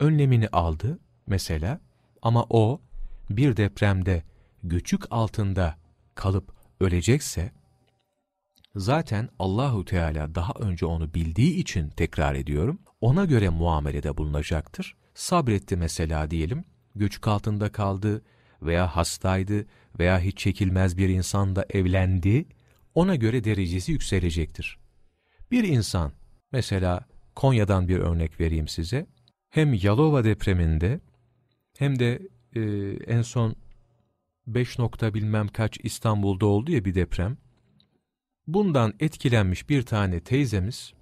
Önlemini aldı mesela ama o bir depremde göçük altında kalıp ölecekse zaten Allahu Teala daha önce onu bildiği için tekrar ediyorum. Ona göre muamelede bulunacaktır. Sabretti mesela diyelim. Göçük altında kaldı veya hastaydı veya hiç çekilmez bir insanla evlendi. Ona göre derecesi yükselecektir. Bir insan mesela Konya'dan bir örnek vereyim size. Hem Yalova depreminde hem de e, en son 5 nokta bilmem kaç İstanbul'da oldu ya bir deprem. Bundan etkilenmiş bir tane teyzemiz,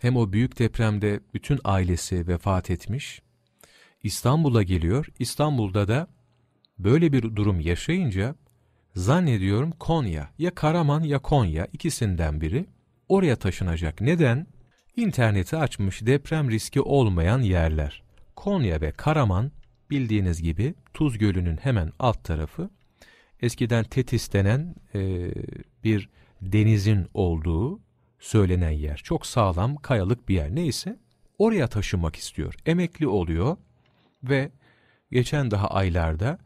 hem o büyük depremde bütün ailesi vefat etmiş, İstanbul'a geliyor. İstanbul'da da böyle bir durum yaşayınca zannediyorum Konya, ya Karaman ya Konya ikisinden biri oraya taşınacak. Neden? İnterneti açmış deprem riski olmayan yerler. Konya ve Karaman bildiğiniz gibi Tuz Gölü'nün hemen alt tarafı. Eskiden Tetis denen e, bir denizin olduğu söylenen yer. Çok sağlam, kayalık bir yer. Neyse oraya taşınmak istiyor. Emekli oluyor ve geçen daha aylarda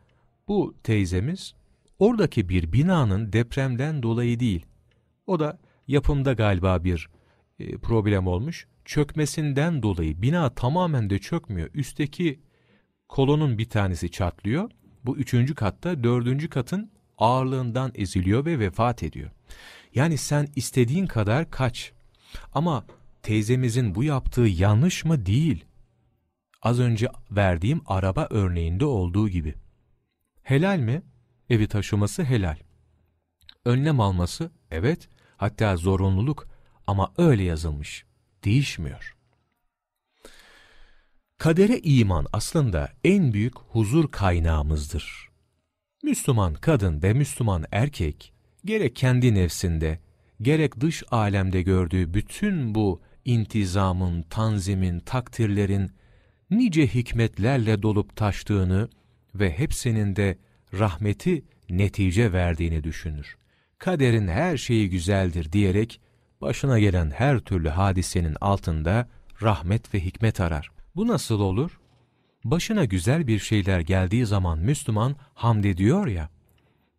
bu teyzemiz oradaki bir binanın depremden dolayı değil, o da yapımda galiba bir e, problem olmuş, çökmesinden dolayı bina tamamen de çökmüyor. Üstteki kolonun bir tanesi çatlıyor. Bu üçüncü katta dördüncü katın ağırlığından eziliyor ve vefat ediyor. Yani sen istediğin kadar kaç. Ama teyzemizin bu yaptığı yanlış mı? Değil. Az önce verdiğim araba örneğinde olduğu gibi. Helal mi? Evi taşıması helal. Önlem alması evet, hatta zorunluluk ama öyle yazılmış. Değişmiyor. Kadere iman aslında en büyük huzur kaynağımızdır. Müslüman kadın ve Müslüman erkek gerek kendi nefsinde, gerek dış alemde gördüğü bütün bu intizamın, tanzimin, takdirlerin nice hikmetlerle dolup taştığını ve hepsinin de rahmeti netice verdiğini düşünür. Kaderin her şeyi güzeldir diyerek başına gelen her türlü hadisenin altında rahmet ve hikmet arar. Bu nasıl olur? Başına güzel bir şeyler geldiği zaman Müslüman hamd ediyor ya,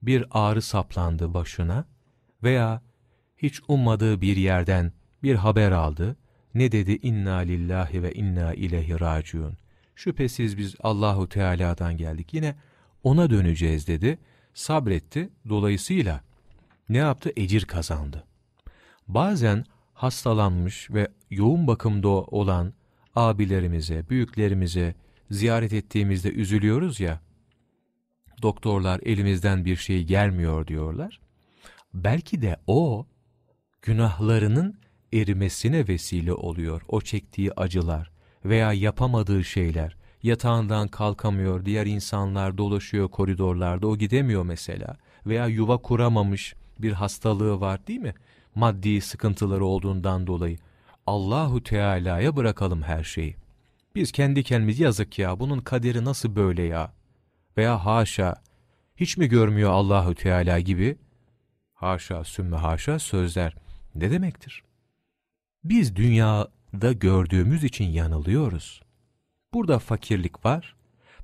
bir ağrı saplandı başına veya hiç ummadığı bir yerden bir haber aldı, ne dedi? İnna lillahi ve inna ileyhi raciun. Şüphesiz biz Allahu Teala'dan geldik. Yine ona döneceğiz dedi. Sabretti. Dolayısıyla ne yaptı? Ecir kazandı. Bazen hastalanmış ve yoğun bakımda olan abilerimize, büyüklerimize ziyaret ettiğimizde üzülüyoruz ya, doktorlar elimizden bir şey gelmiyor diyorlar. Belki de o günahlarının erimesine vesile oluyor o çektiği acılar veya yapamadığı şeyler. Yatağından kalkamıyor, diğer insanlar dolaşıyor koridorlarda, o gidemiyor mesela. Veya yuva kuramamış bir hastalığı var değil mi? Maddi sıkıntıları olduğundan dolayı. Allahu Teala'ya bırakalım her şeyi. Biz kendi kendimiz yazık ya, bunun kaderi nasıl böyle ya? Veya haşa, hiç mi görmüyor Allahu Teala gibi? Haşa, sümme haşa sözler ne demektir? Biz dünyada gördüğümüz için yanılıyoruz. Burada fakirlik var,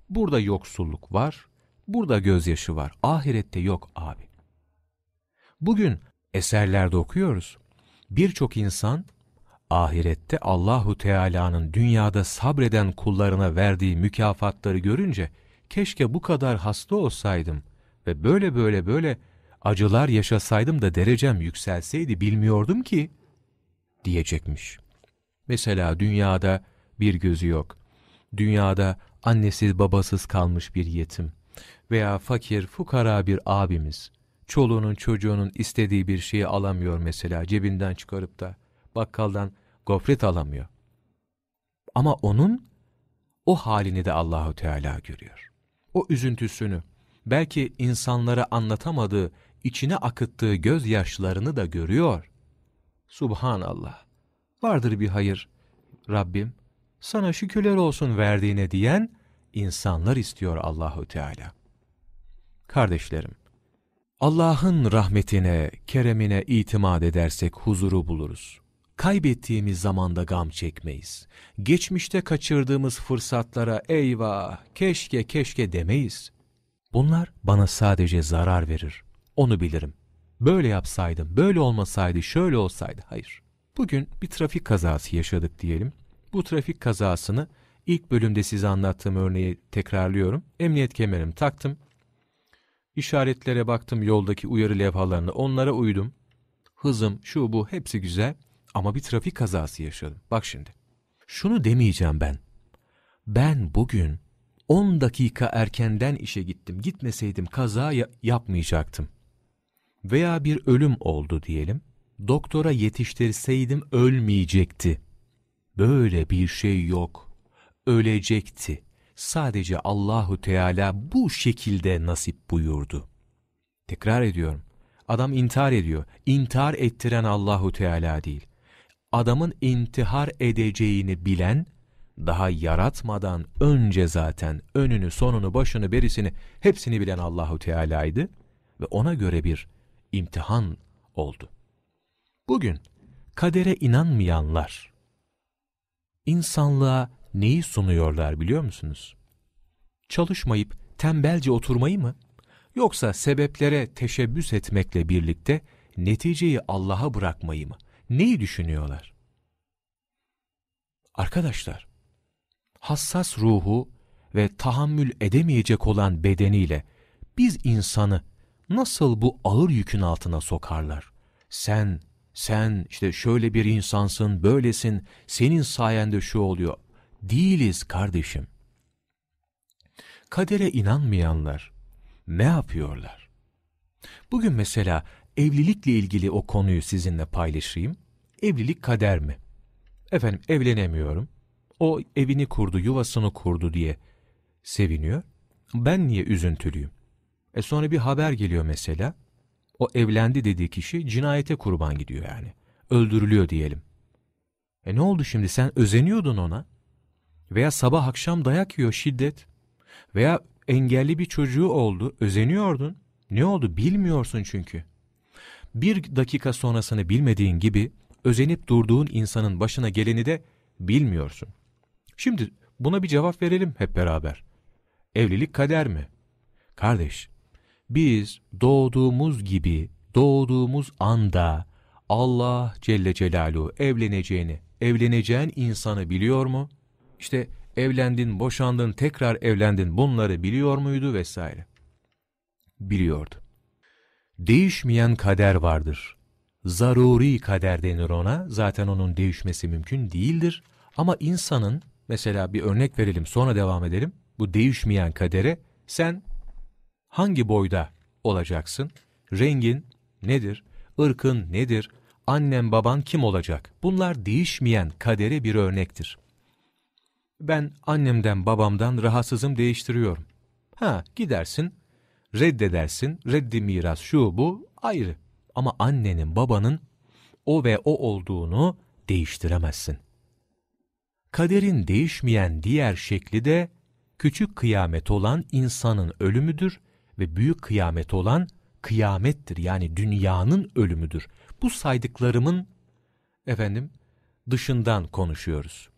burada yoksulluk var, burada gözyaşı var. Ahirette yok abi. Bugün eserlerde okuyoruz. Birçok insan ahirette Allahu Teala'nın dünyada sabreden kullarına verdiği mükafatları görünce keşke bu kadar hasta olsaydım ve böyle böyle böyle acılar yaşasaydım da derecem yükselseydi bilmiyordum ki diyecekmiş. Mesela dünyada bir gözü yok. Dünyada annesiz babasız kalmış bir yetim veya fakir fukara bir abimiz. Çoluğunun çocuğunun istediği bir şeyi alamıyor mesela cebinden çıkarıp da bakkaldan gofret alamıyor. Ama onun o halini de Allahu Teala görüyor. O üzüntüsünü, belki insanlara anlatamadığı, içine akıttığı gözyaşlarını da görüyor. Subhanallah. Vardır bir hayır. Rabbim sana şükürler olsun verdiğine diyen insanlar istiyor Allahu Teala. Kardeşlerim, Allah'ın rahmetine, keremine itimat edersek huzuru buluruz. Kaybettiğimiz zamanda gam çekmeyiz. Geçmişte kaçırdığımız fırsatlara eyvah, keşke keşke demeyiz. Bunlar bana sadece zarar verir. Onu bilirim. Böyle yapsaydım, böyle olmasaydı, şöyle olsaydı. Hayır. Bugün bir trafik kazası yaşadık diyelim. Bu trafik kazasını ilk bölümde size anlattığım örneği tekrarlıyorum. Emniyet kemerimi taktım. İşaretlere baktım yoldaki uyarı levhalarına, onlara uydum. Hızım, şu bu hepsi güzel ama bir trafik kazası yaşadım. Bak şimdi. Şunu demeyeceğim ben. Ben bugün 10 dakika erkenden işe gittim. Gitmeseydim kaza ya yapmayacaktım. Veya bir ölüm oldu diyelim. Doktora yetiştirseydim ölmeyecekti. Böyle bir şey yok. Ölecekti. Sadece Allahu Teala bu şekilde nasip buyurdu. Tekrar ediyorum. Adam intihar ediyor. İntihar ettiren Allahu Teala değil. Adamın intihar edeceğini bilen, daha yaratmadan önce zaten önünü, sonunu, başını, berisini hepsini bilen Allahu Teala'ydı ve ona göre bir imtihan oldu. Bugün kadere inanmayanlar insanlığa neyi sunuyorlar biliyor musunuz? Çalışmayıp tembelce oturmayı mı? Yoksa sebeplere teşebbüs etmekle birlikte neticeyi Allah'a bırakmayı mı? Neyi düşünüyorlar? Arkadaşlar, hassas ruhu ve tahammül edemeyecek olan bedeniyle biz insanı nasıl bu ağır yükün altına sokarlar? Sen, sen işte şöyle bir insansın, böylesin, senin sayende şu oluyor. Değiliz kardeşim. Kadere inanmayanlar ne yapıyorlar? Bugün mesela evlilikle ilgili o konuyu sizinle paylaşayım. Evlilik kader mi? Efendim evlenemiyorum. O evini kurdu, yuvasını kurdu diye seviniyor. Ben niye üzüntülüyüm? E sonra bir haber geliyor mesela. O evlendi dediği kişi cinayete kurban gidiyor yani. Öldürülüyor diyelim. E ne oldu şimdi sen özeniyordun ona? Veya sabah akşam dayak yiyor şiddet. Veya engelli bir çocuğu oldu özeniyordun. Ne oldu bilmiyorsun çünkü. Bir dakika sonrasını bilmediğin gibi özenip durduğun insanın başına geleni de bilmiyorsun. Şimdi buna bir cevap verelim hep beraber. Evlilik kader mi? Kardeş, biz doğduğumuz gibi, doğduğumuz anda Allah Celle Celaluhu evleneceğini, evleneceğin insanı biliyor mu? İşte evlendin, boşandın, tekrar evlendin bunları biliyor muydu vesaire. Biliyordu. Değişmeyen kader vardır. Zaruri kader denir ona. Zaten onun değişmesi mümkün değildir. Ama insanın, mesela bir örnek verelim sonra devam edelim. Bu değişmeyen kadere sen hangi boyda olacaksın? Rengin nedir? Irkın nedir? Annen baban kim olacak? Bunlar değişmeyen kadere bir örnektir. Ben annemden babamdan rahatsızım değiştiriyorum. Ha gidersin, reddedersin, reddi miras şu bu ayrı. Ama annenin babanın o ve o olduğunu değiştiremezsin. Kaderin değişmeyen diğer şekli de küçük kıyamet olan insanın ölümüdür ve büyük kıyamet olan kıyamettir. Yani dünyanın ölümüdür. Bu saydıklarımın efendim dışından konuşuyoruz.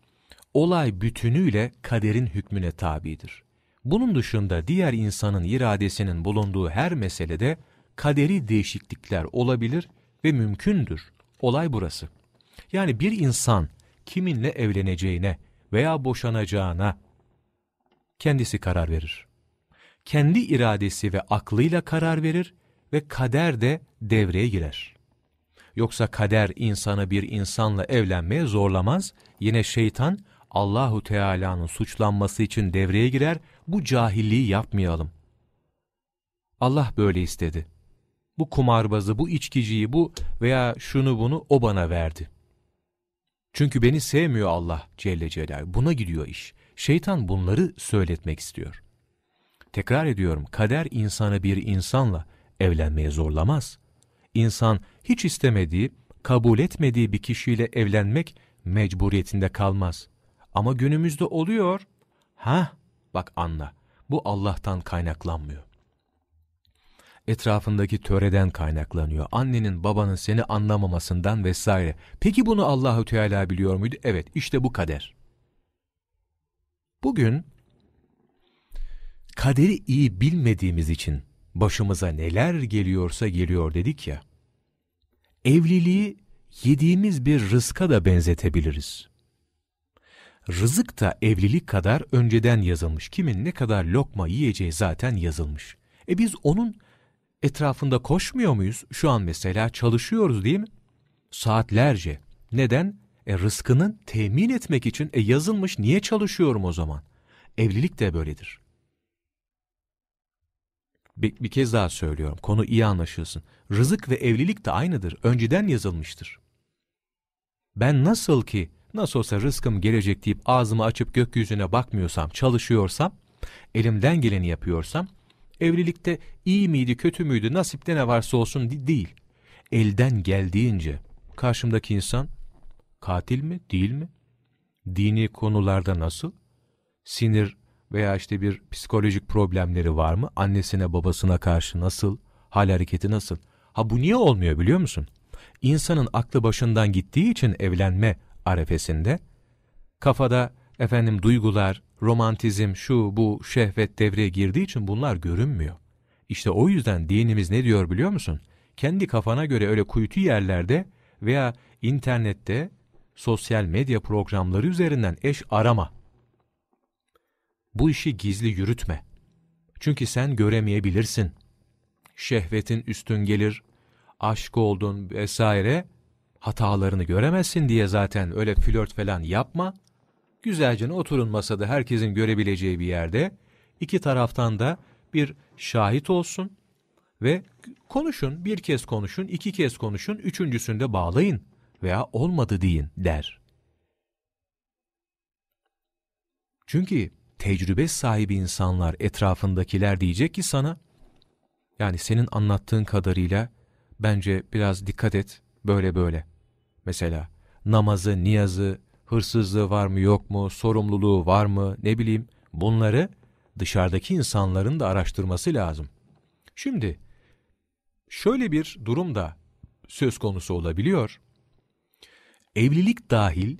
Olay bütünüyle kaderin hükmüne tabidir. Bunun dışında diğer insanın iradesinin bulunduğu her meselede kaderi değişiklikler olabilir ve mümkündür. Olay burası. Yani bir insan kiminle evleneceğine veya boşanacağına kendisi karar verir. Kendi iradesi ve aklıyla karar verir ve kader de devreye girer. Yoksa kader insanı bir insanla evlenmeye zorlamaz. Yine şeytan Allahu Teala'nın suçlanması için devreye girer. Bu cahilliği yapmayalım. Allah böyle istedi. Bu kumarbazı, bu içkiciyi, bu veya şunu bunu o bana verdi. Çünkü beni sevmiyor Allah Celle Celaluhu. Buna gidiyor iş. Şeytan bunları söyletmek istiyor. Tekrar ediyorum, kader insanı bir insanla evlenmeye zorlamaz. İnsan hiç istemediği, kabul etmediği bir kişiyle evlenmek mecburiyetinde kalmaz. Ama günümüzde oluyor. Ha, bak anla. Bu Allah'tan kaynaklanmıyor. Etrafındaki töreden kaynaklanıyor. Annenin babanın seni anlamamasından vesaire. Peki bunu Allahü Teala biliyor muydu? Evet, işte bu kader. Bugün kaderi iyi bilmediğimiz için başımıza neler geliyorsa geliyor dedik ya. Evliliği yediğimiz bir rızka da benzetebiliriz. Rızık da evlilik kadar önceden yazılmış. Kimin ne kadar lokma yiyeceği zaten yazılmış. E biz onun etrafında koşmuyor muyuz? Şu an mesela çalışıyoruz değil mi? Saatlerce. Neden? E rızkının temin etmek için e yazılmış niye çalışıyorum o zaman? Evlilik de böyledir. Bir, bir kez daha söylüyorum. Konu iyi anlaşılsın. Rızık ve evlilik de aynıdır. Önceden yazılmıştır. Ben nasıl ki nasıl olsa rızkım gelecek deyip ağzımı açıp gökyüzüne bakmıyorsam, çalışıyorsam, elimden geleni yapıyorsam, evlilikte iyi miydi, kötü müydü, nasipte ne varsa olsun değil. Elden geldiğince karşımdaki insan katil mi, değil mi? Dini konularda nasıl? Sinir veya işte bir psikolojik problemleri var mı? Annesine babasına karşı nasıl? Hal hareketi nasıl? Ha bu niye olmuyor biliyor musun? İnsanın aklı başından gittiği için evlenme arefesinde kafada efendim duygular, romantizm, şu bu şehvet devreye girdiği için bunlar görünmüyor. İşte o yüzden dinimiz ne diyor biliyor musun? Kendi kafana göre öyle kuytu yerlerde veya internette sosyal medya programları üzerinden eş arama. Bu işi gizli yürütme. Çünkü sen göremeyebilirsin. Şehvetin üstün gelir, aşk oldun vesaire, hatalarını göremezsin diye zaten öyle flört falan yapma. Güzelce oturun masada herkesin görebileceği bir yerde, iki taraftan da bir şahit olsun ve konuşun, bir kez konuşun, iki kez konuşun, üçüncüsünde bağlayın veya olmadı deyin der. Çünkü tecrübe sahibi insanlar, etrafındakiler diyecek ki sana, yani senin anlattığın kadarıyla bence biraz dikkat et, böyle böyle. Mesela namazı, niyazı, hırsızlığı var mı yok mu, sorumluluğu var mı, ne bileyim bunları dışarıdaki insanların da araştırması lazım. Şimdi şöyle bir durum da söz konusu olabiliyor. Evlilik dahil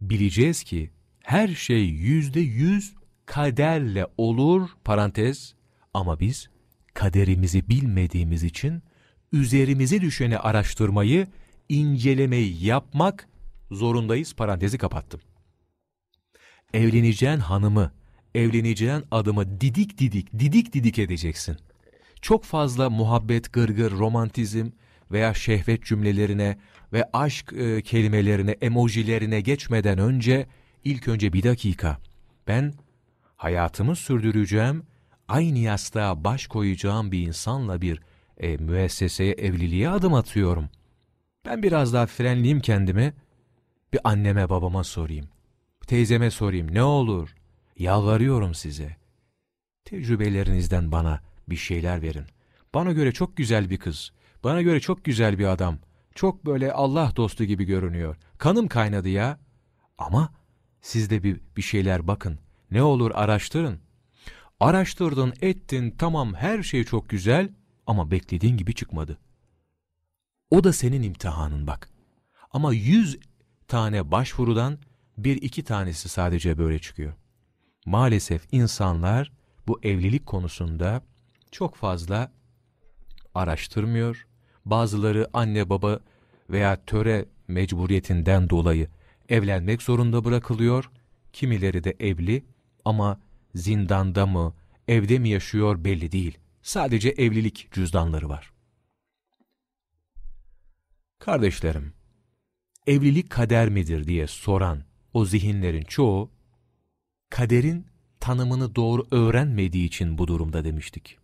bileceğiz ki her şey yüzde yüz kaderle olur parantez ama biz kaderimizi bilmediğimiz için üzerimize düşeni araştırmayı, incelemeyi yapmak zorundayız parantezi kapattım. Evleneceğin hanımı, evleneceğin adımı didik didik, didik didik edeceksin. Çok fazla muhabbet, gırgır, romantizm veya şehvet cümlelerine ve aşk e, kelimelerine, emojilerine geçmeden önce ilk önce bir dakika ben hayatımı sürdüreceğim, aynı yastığa baş koyacağım bir insanla bir e, müesseseye, evliliğe adım atıyorum. Ben biraz daha frenleyeyim kendimi, bir anneme babama sorayım, teyzeme sorayım ne olur, yalvarıyorum size. Tecrübelerinizden bana bir şeyler verin. Bana göre çok güzel bir kız, bana göre çok güzel bir adam, çok böyle Allah dostu gibi görünüyor. Kanım kaynadı ya. Ama siz de bir, bir şeyler bakın. Ne olur araştırın. Araştırdın, ettin, tamam her şey çok güzel ama beklediğin gibi çıkmadı. O da senin imtihanın bak. Ama yüz tane başvurudan bir iki tanesi sadece böyle çıkıyor. Maalesef insanlar bu evlilik konusunda çok fazla araştırmıyor. Bazıları anne baba veya töre mecburiyetinden dolayı evlenmek zorunda bırakılıyor. Kimileri de evli ama zindanda mı, evde mi yaşıyor belli değil. Sadece evlilik cüzdanları var. Kardeşlerim, evlilik kader midir diye soran o zihinlerin çoğu, kaderin tanımını doğru öğrenmediği için bu durumda demiştik.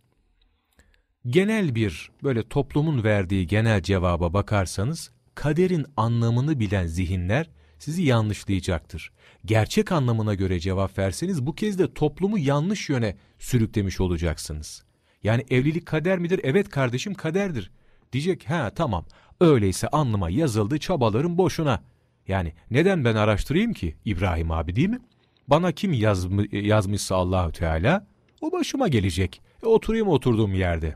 Genel bir, böyle toplumun verdiği genel cevaba bakarsanız, kaderin anlamını bilen zihinler sizi yanlışlayacaktır. Gerçek anlamına göre cevap verseniz bu kez de toplumu yanlış yöne sürüklemiş olacaksınız. Yani evlilik kader midir? Evet kardeşim kaderdir. Diyecek ha tamam öyleyse anlama yazıldı çabalarım boşuna. Yani neden ben araştırayım ki İbrahim abi değil mi? Bana kim yazm yazmışsa Allahü Teala o başıma gelecek. E, oturayım oturduğum yerde.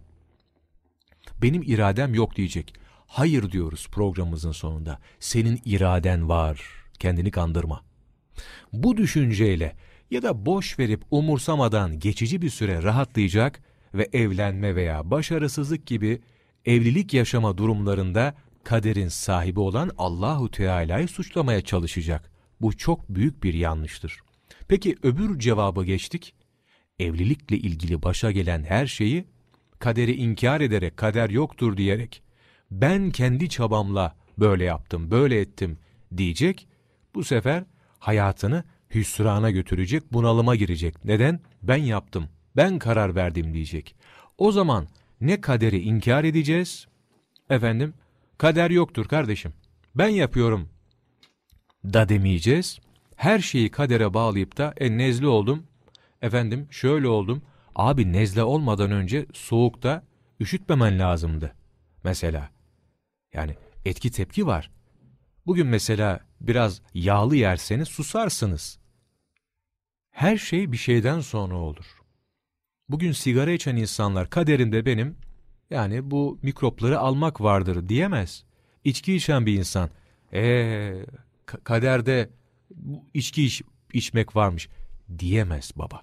Benim iradem yok diyecek. Hayır diyoruz programımızın sonunda. Senin iraden var. Kendini kandırma. Bu düşünceyle ya da boş verip umursamadan geçici bir süre rahatlayacak ve evlenme veya başarısızlık gibi evlilik yaşama durumlarında kaderin sahibi olan Allahu Teala'yı suçlamaya çalışacak. Bu çok büyük bir yanlıştır. Peki öbür cevabı geçtik. Evlilikle ilgili başa gelen her şeyi kaderi inkar ederek kader yoktur diyerek ben kendi çabamla böyle yaptım, böyle ettim diyecek. Bu sefer hayatını hüsrana götürecek, bunalıma girecek. Neden? Ben yaptım, ben karar verdim diyecek. O zaman ne kaderi inkar edeceğiz? Efendim, kader yoktur kardeşim. Ben yapıyorum da demeyeceğiz. Her şeyi kadere bağlayıp da e nezle oldum, efendim şöyle oldum. Abi nezle olmadan önce soğukta üşütmemen lazımdı. Mesela yani etki tepki var. Bugün mesela biraz yağlı yerseniz susarsınız. Her şey bir şeyden sonra olur. Bugün sigara içen insanlar kaderinde benim yani bu mikropları almak vardır diyemez. İçki içen bir insan ee, kaderde içki iç, içmek varmış diyemez baba.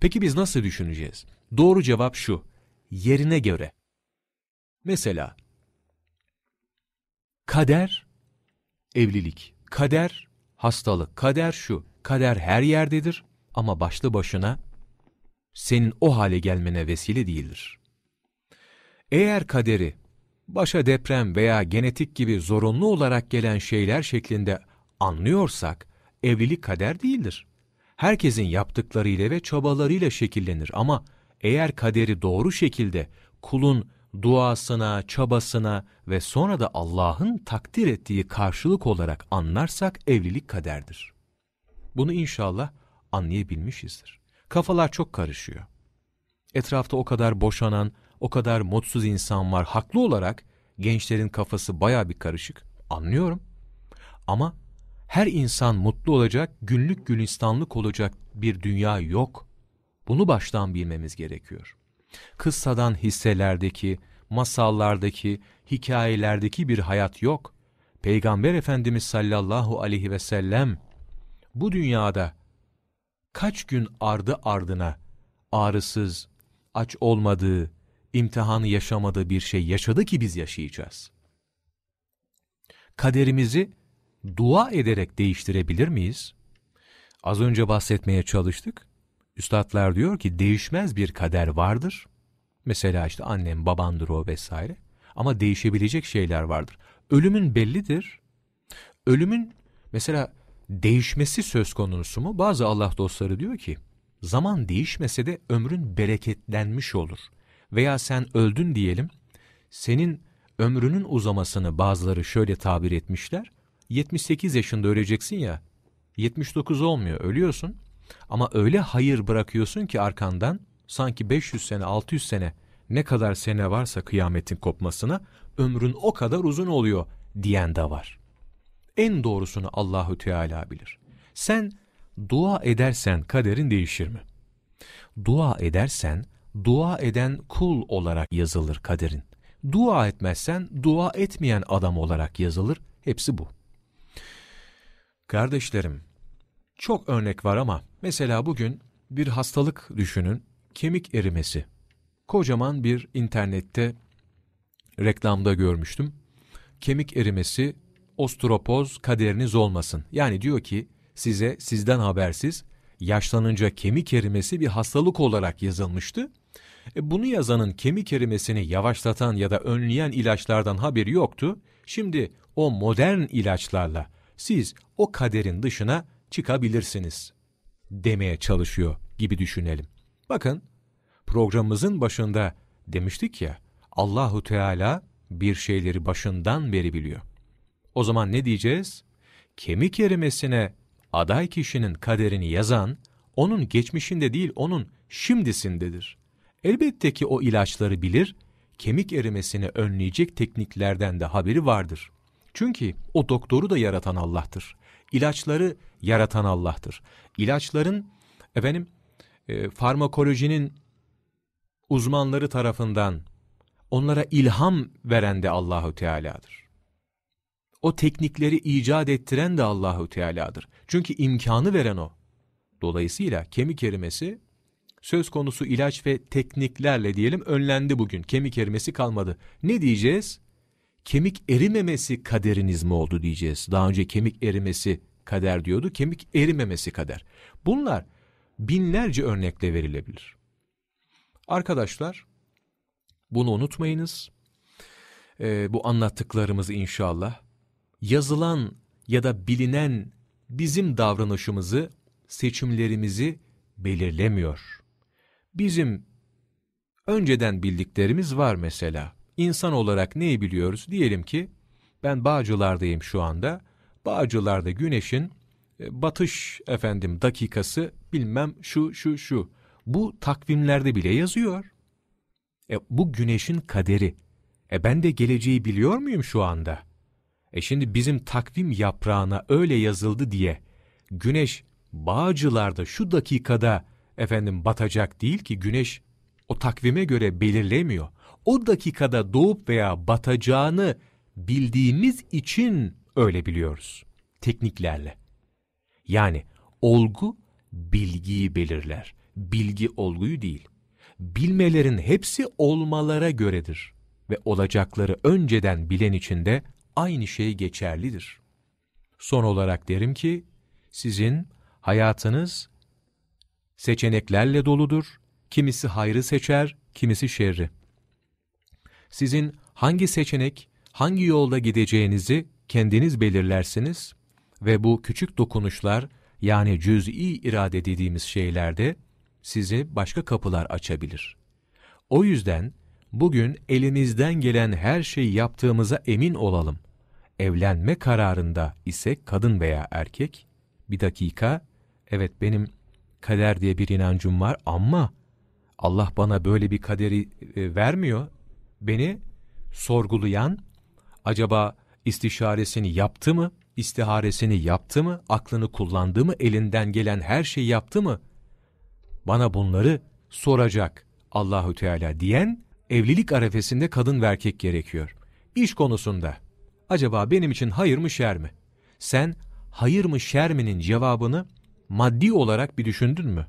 Peki biz nasıl düşüneceğiz? Doğru cevap şu. Yerine göre. Mesela Kader, evlilik. Kader, hastalık. Kader şu. Kader her yerdedir ama başlı başına senin o hale gelmene vesile değildir. Eğer kaderi başa deprem veya genetik gibi zorunlu olarak gelen şeyler şeklinde anlıyorsak, evlilik kader değildir. Herkesin yaptıklarıyla ve çabalarıyla şekillenir ama eğer kaderi doğru şekilde kulun duasına, çabasına ve sonra da Allah'ın takdir ettiği karşılık olarak anlarsak evlilik kaderdir. Bunu inşallah anlayabilmişizdir. Kafalar çok karışıyor. Etrafta o kadar boşanan, o kadar mutsuz insan var. Haklı olarak gençlerin kafası baya bir karışık. Anlıyorum. Ama her insan mutlu olacak, günlük gülistanlık olacak bir dünya yok. Bunu baştan bilmemiz gerekiyor. Kıssadan hisselerdeki, masallardaki, hikayelerdeki bir hayat yok. Peygamber Efendimiz sallallahu aleyhi ve sellem bu dünyada kaç gün ardı ardına ağrısız, aç olmadığı, imtihanı yaşamadığı bir şey yaşadı ki biz yaşayacağız. Kaderimizi dua ederek değiştirebilir miyiz? Az önce bahsetmeye çalıştık. Üstadlar diyor ki değişmez bir kader vardır. Mesela işte annem, babandır o vesaire. Ama değişebilecek şeyler vardır. Ölümün bellidir. Ölümün mesela değişmesi söz konusu mu? Bazı Allah dostları diyor ki, zaman değişmese de ömrün bereketlenmiş olur. Veya sen öldün diyelim, senin ömrünün uzamasını bazıları şöyle tabir etmişler. 78 yaşında öleceksin ya, 79 olmuyor, ölüyorsun. Ama öyle hayır bırakıyorsun ki arkandan, sanki 500 sene, 600 sene, ne kadar sene varsa kıyametin kopmasına, ömrün o kadar uzun oluyor diyen de var. En doğrusunu Allahü Teala bilir. Sen dua edersen kaderin değişir mi? Dua edersen dua eden kul olarak yazılır kaderin. Dua etmezsen dua etmeyen adam olarak yazılır. Hepsi bu. Kardeşlerim, çok örnek var ama mesela bugün bir hastalık düşünün, kemik erimesi. Kocaman bir internette reklamda görmüştüm. Kemik erimesi ostropoz kaderiniz olmasın. Yani diyor ki size sizden habersiz yaşlanınca kemik erimesi bir hastalık olarak yazılmıştı. E bunu yazanın kemik erimesini yavaşlatan ya da önleyen ilaçlardan haberi yoktu. Şimdi o modern ilaçlarla siz o kaderin dışına çıkabilirsiniz demeye çalışıyor gibi düşünelim. Bakın programımızın başında demiştik ya Allahu Teala bir şeyleri başından beri biliyor. O zaman ne diyeceğiz? Kemik erimesine aday kişinin kaderini yazan, onun geçmişinde değil onun şimdisindedir. Elbette ki o ilaçları bilir, kemik erimesini önleyecek tekniklerden de haberi vardır. Çünkü o doktoru da yaratan Allah'tır. İlaçları yaratan Allah'tır. İlaçların, efendim, e, farmakolojinin uzmanları tarafından onlara ilham veren de Allahu Teala'dır. O teknikleri icat ettiren de Allahu Teala'dır. Çünkü imkanı veren o. Dolayısıyla kemik erimesi söz konusu ilaç ve tekniklerle diyelim önlendi bugün. Kemik erimesi kalmadı. Ne diyeceğiz? Kemik erimemesi kaderiniz mi oldu diyeceğiz. Daha önce kemik erimesi kader diyordu. Kemik erimemesi kader. Bunlar binlerce örnekle verilebilir. Arkadaşlar bunu unutmayınız. Ee, bu anlattıklarımızı inşallah yazılan ya da bilinen bizim davranışımızı, seçimlerimizi belirlemiyor. Bizim önceden bildiklerimiz var mesela. İnsan olarak neyi biliyoruz? Diyelim ki ben Bağcılar'dayım şu anda. Bağcılar'da güneşin e, batış efendim dakikası bilmem şu şu şu. Bu takvimlerde bile yazıyor. E, bu güneşin kaderi. E ben de geleceği biliyor muyum şu anda? E şimdi bizim takvim yaprağına öyle yazıldı diye güneş Bağcılar'da şu dakikada efendim batacak değil ki güneş o takvime göre belirlemiyor. O dakikada doğup veya batacağını bildiğimiz için öyle biliyoruz. Tekniklerle. Yani olgu bilgiyi belirler. Bilgi olguyu değil. Bilmelerin hepsi olmalara göredir ve olacakları önceden bilen için de aynı şey geçerlidir. Son olarak derim ki, sizin hayatınız seçeneklerle doludur. Kimisi hayrı seçer, kimisi şerri. Sizin hangi seçenek, hangi yolda gideceğinizi kendiniz belirlersiniz ve bu küçük dokunuşlar yani cüz'i irade dediğimiz şeylerde sizi başka kapılar açabilir. O yüzden bugün elimizden gelen her şeyi yaptığımıza emin olalım. Evlenme kararında ise kadın veya erkek, bir dakika, evet benim kader diye bir inancım var ama Allah bana böyle bir kaderi e, vermiyor. Beni sorgulayan, acaba istişaresini yaptı mı, istiharesini yaptı mı, aklını kullandı mı, elinden gelen her şeyi yaptı mı? Bana bunları soracak Allahü Teala diyen evlilik arefesinde kadın ve erkek gerekiyor. İş konusunda acaba benim için hayır mı şer mi? Sen hayır mı şer mi'nin cevabını maddi olarak bir düşündün mü?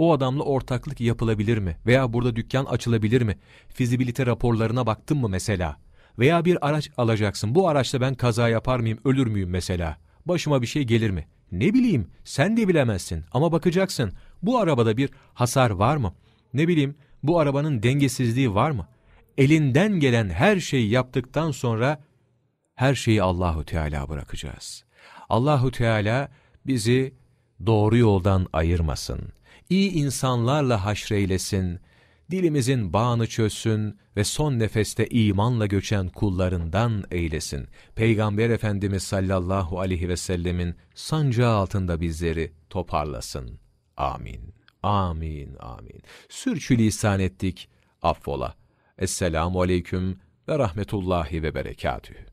O adamla ortaklık yapılabilir mi? Veya burada dükkan açılabilir mi? Fizibilite raporlarına baktın mı mesela? Veya bir araç alacaksın. Bu araçla ben kaza yapar mıyım, ölür müyüm mesela? Başıma bir şey gelir mi? Ne bileyim, sen de bilemezsin. Ama bakacaksın, bu arabada bir hasar var mı? Ne bileyim, bu arabanın dengesizliği var mı? Elinden gelen her şeyi yaptıktan sonra her şeyi Allahu Teala bırakacağız. Allahu Teala bizi doğru yoldan ayırmasın. İyi insanlarla haşreylesin. Dilimizin bağını çözsün ve son nefeste imanla göçen kullarından eylesin. Peygamber Efendimiz sallallahu aleyhi ve sellemin sancağı altında bizleri toparlasın. Amin. Amin, amin. Sürçülisan ettik, affola. Esselamu aleyküm ve rahmetullahi ve berekatühü.